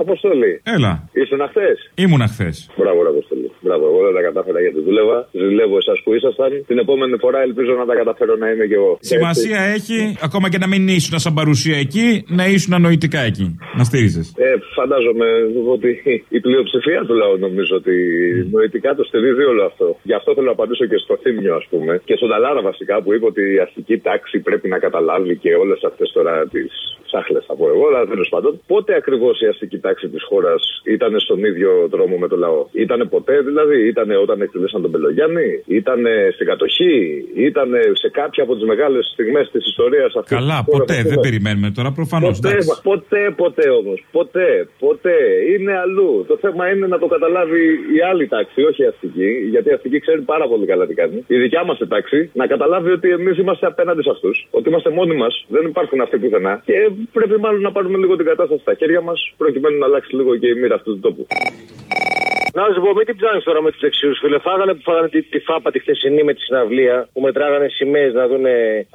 Αποστολή. Έλα. Ήσουν χθε. Ήμουνα χθες. Μπράβο, ρε Αποστολή. Μπράβο, εγώ δεν τα κατάφερα γιατί δούλευα. Ζηλεύω εσάς που ήσασταν. Την επόμενη φορά ελπίζω να τα καταφέρω να είμαι κι εγώ. Σημασία έχει, ακόμα και να μην ήσουν σαν παρουσία εκεί, να ήσουν ανοητικά εκεί. Να στήριζες. Ε, φαντάζομαι ότι η πλειοψηφία του λαού νομίζω ότι νοητικά το στηρίζει όλο αυτό. Γι' αυτό θέλω να απαντήσω και στο θύμιο, ας πούμε. Και στον Ταλάρα βασικά που είπε ότι η αστική τάξη πρέπει να καταλάβει και όλες αυτές τώρα τις ψάχλε θα πω εγώ, αλλά τέλος πάντων. Πότε ακριβώς η αστική τάξη της χώρας ήταν στον ίδιο δρόμο με το λαό; Ήτανε ποτέ δηλαδή, ήτανε όταν εκτελέσαν τον Πελογιάννη, ήτανε στην κατοχή, ήτανε σε κάποια από τις μεγάλες στιγμές της ιστορίας αυτής. Καλά, ποτέ, δεν περιμένουμε τώρα, προφανώς. Ποτέ, ποτέ, ποτέ όμως. Ποτέ, ποτέ. Είναι αλλού. Το θέμα είναι να το καταλάβει η άλλη τάξη, όχι η αστική. Γιατί η αστική ξέρει πάρα πολύ καλά τι κάνει. Η δικιά μας τάξη να καταλάβει ότι εμείς είμαστε απέναντι σε αυτούς. Ότι είμαστε μόνοι μας. Δεν υπάρχουν αυτοί πουθενά. Και πρέπει μάλλον να πάρουμε λίγο την κατάσταση στα χέρια μας προκειμένου να αλλάξει λίγο και η μοίρα αυτού του τόπου. Να σου πω, μην την ψάχνεις τώρα με τους δεξιούς, φίλε. Φάγανε που φάγανε τη, τη φάπα τη χθεσινή με τη συναυλία που μετράγανε σημαίες να δουν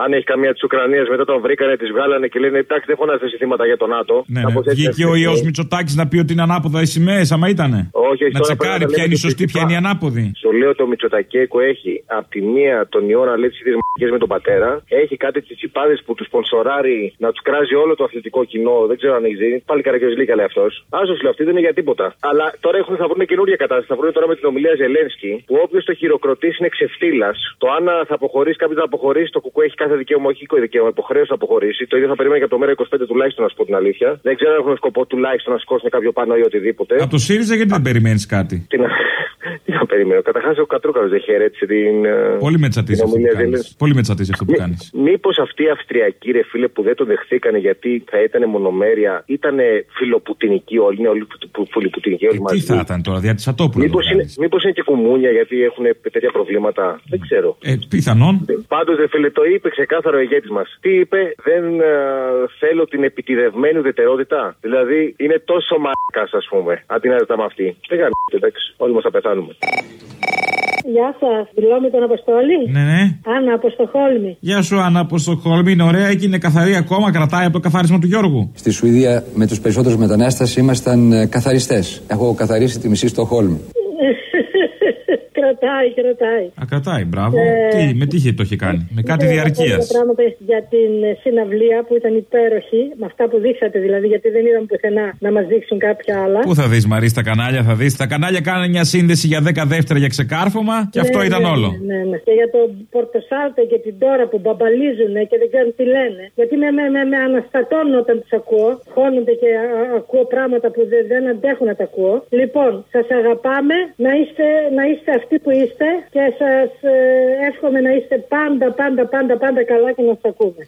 αν έχει καμία της Ουκρανίας. Μετά τον βρήκανε, τις βγάλανε και λένε Εντάξει, δεν φωνάζετε θύματα για τον ΝΑΤΟ. Ναι, ναι. Κάπως έτσι Βγήκε ο ευθύς. ιός Μητσοτάκης να πει ότι είναι ανάποδα οι σημαίες, άμα ήτανε. Όχι, όχι, Να τώρα τσεκάρει πρέπει να ποια λέμε είναι η το σωστή, ποια είναι η ανάποδη. Στο λέω το Μητσοτακέκο έχει από τη μία τον ιό να λέει τις ίδιε μαγικέ με τον πατέρα. Έχει κάτι τσιτσιπάδε που τους σπονσοράρει να τους κράζει όλο το αθλητικό κοινό. Δεν ξέρω αν έχεις δει. Πάλι καραγκιόζηλίκα λέει αυτός. Άσο λέω αυτή δεν είναι για τίποτα. Αλλά τώρα έχουν, θα βρουν καινούργια κατάσταση. Θα βρουν τώρα με την ομιλία Ζελένσκι που όποιος το χειροκροτήσει είναι ξεφτύλας. Το αν α, θα αποχωρήσει, κάποιος θα αποχωρήσει, το κουκού έχει κάθε δικαίωμα, όχι δικαίωμα, υποχρέωση να αποχωρήσει. Το ίδιο θα περιμένει και από το μέρα 25 τουλάχιστον να σου πω την αλήθεια. Δεν ξέρω αν έχουν σκοπό τουλάχιστον να σηκώσουν κάποιο πάνω ή οτιδήποτε. Από το ΣΥΡΙΖΑ γιατί δεν περιμένεις κάτι; Τι να, τι να περιμένω. Καταρχάς ο Κατρούκαρο δεν χαιρέτησε την. ε, Πολύ με τσατίζει την αυτό που ομιλία κάνει. Ζελένσκι. Πολύ με τσατίζει αυτό που κάνει. Μήπως αυτοί οι Αυστριακοί, ρε φίλε, που δεν τον δεχθήκανε γιατί θα ήταν μονομέρεια, ήταν φιλοπουτινικοί όλοι, είναι όλοι που- που- φιλοπουτινικοί όλοι Τι μαζί. θα ήταν τώρα, δια τη Ατόπουλου. Μήπως είναι, μήπως είναι και κουμούνια γιατί έχουν τέτοια προβλήματα. Δεν ξέρω. Ε, πιθανόν. Πάντως, ρε φίλε, το είπε ξεκάθαρο ο ηγέτης μας. Τι είπε, δεν ε, θέλω την επιτιδευμένη ουδετερότητα. Δηλαδή, είναι τόσο μαλάκα, ας πούμε, αντί να ζητάμε αυτή. Δεν κάνει, εντάξει, όλοι μας θα πεθάνουμε. Γεια σας, μιλώ με τον Αποστόλη; Ναι, ναι. Άννα από Στοχόλμη. Γεια σου, Άννα, από στο Χόλμη είναι ωραία και είναι καθαρή ακόμα, κρατάει από το καθάρισμα του Γιώργου. Στη Σουηδία με τους περισσότερους μετανάστες ήμασταν ε, καθαριστές. Έχω καθαρίσει τη μισή στο Χόλμη. Κρατάει, κρατάει. Α, κρατάει, μπράβο. Ε, Τι, με τι είχε- το είχε κάνει, με κάτι Ήθελα να πω διαρκείας. κάποια πράγματα για την ε, συναυλία που ήταν υπέροχη, με αυτά που δείξατε δηλαδή, γιατί δεν είδαμε πουθενά να μας δείξουν κάποια άλλα. Πού θα δεις, Μαρή, στα κανάλια θα δεις; Τα κανάλια κάνανε μια σύνδεση για 10 δεύτερα για ξεκάρφωμα και αυτό Ναι, ήταν ναι, όλο. Ναι, ναι. Και για τον Πορτοσάλτε και την Τώρα που μπαμπαλίζουν και δεν ξέρουν τι λένε. Γιατί με, με, με, με αναστατώνουν όταν του ακούω. Χώνονται και α, ακούω πράγματα που δεν, δεν αντέχουν να τα ακούω. Λοιπόν, σας αγαπάμε, να είστε, να είστε αυτοί που είστε και σας ε, εύχομαι να είστε πάντα, πάντα, πάντα, πάντα καλά και να σας ακούμε.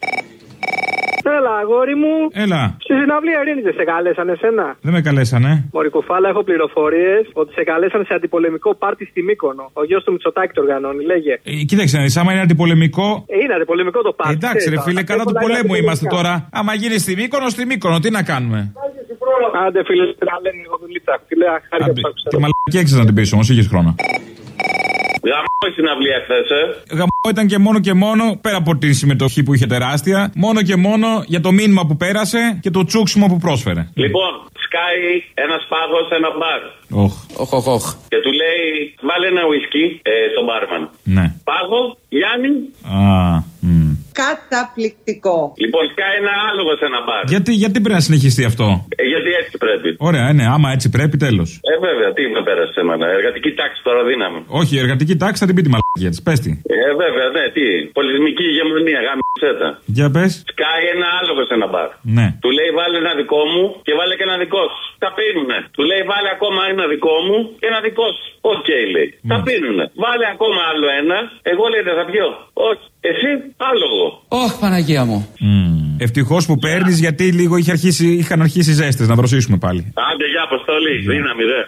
Έλα, αγόρι μου. Έλα. Στη συναυλία Ειρήνης δεν σε καλέσαν εσένα; Δεν με καλέσανε. Μωρή κουφάλα, έχω πληροφορίες ότι σε καλέσαν σε αντιπολεμικό πάρτι στη Μύκονο. Ο γιος του Μητσοτάκη το οργανώνει, λέγε. Ε, κοίταξε, να δεις, άμα είναι αντιπολεμικό. Ε, είναι αντιπολεμικό το πάρτι. Εντάξει, ρε ξέρεις, φίλε, τώρα. κατά του Εύκολα είναι πολέμου είμαστε αντιπολεμικά. τώρα. Άμα γίνει στη Μύκονο, στη Μύκονο, τι να κάνουμε; Άντε, φίλε, να λένε εγώ δουλίτσα. Φίλε, χάρηκα που σ' άκουσα. Και μαλακία έξι να την πεις όμως, είχες χρόνο. Γαμώ η συναυλία χθες, ε. Γαμό ήταν και μόνο και μόνο, πέρα από τη συμμετοχή που είχε τεράστια, μόνο και μόνο για το μήνυμα που πέρασε και το τσούξιμο που πρόσφερε. Λοιπόν, σκάει ένας πάγος σε ένα μπαρ. Οχ. Οχ, οχ, οχ. Και του λέει, βάλε ένα ουισκί ε, στον μπάρμαν. Ναι. Πάγο, Γιάννη. Α, μ. Καταπληκτικό. Λοιπόν, σκάει ένα άλογο σε ένα μπαρ. γιατί, γιατί πρέπει να συνεχιστεί αυτό; Ε, γιατί έτσι πρέπει. Ωραία, ναι, άμα έτσι πρέπει, τέλος. Ε, βέβαια, τι με πέρασε σε μένα. Εργατική τάξη τώρα δύναμη. Όχι, η εργατική τάξη θα την πει τη μαλακία της. Πες τη. Ε, βέβαια, ναι, τι. Πολιτισμική ηγεμονία, γάμισέτα. Για πες. Σκάει ένα άλογο σε ένα μπαρ. Ναι. Του λέει βάλε ένα δικό μου και βάλε και ένα δικό σου. Τα πίνουνε. Του λέει βάλε ακόμα ένα δικό μου και ένα δικό σου. Οκ, λέει. Τα πίνουνε. Βάλε ακόμα άλλο ένα. Εγώ λέει δεν θα πιω. Όχι. Εσύ άλογο. Ωχ, Παναγία μου. Ευτυχώς που παίρνεις γιατί λίγο είχε αρχίσει, είχαν αρχίσει ζέστες να δροσίσουμε πάλι. Άντε για αποστολή. Δύναμη, δε.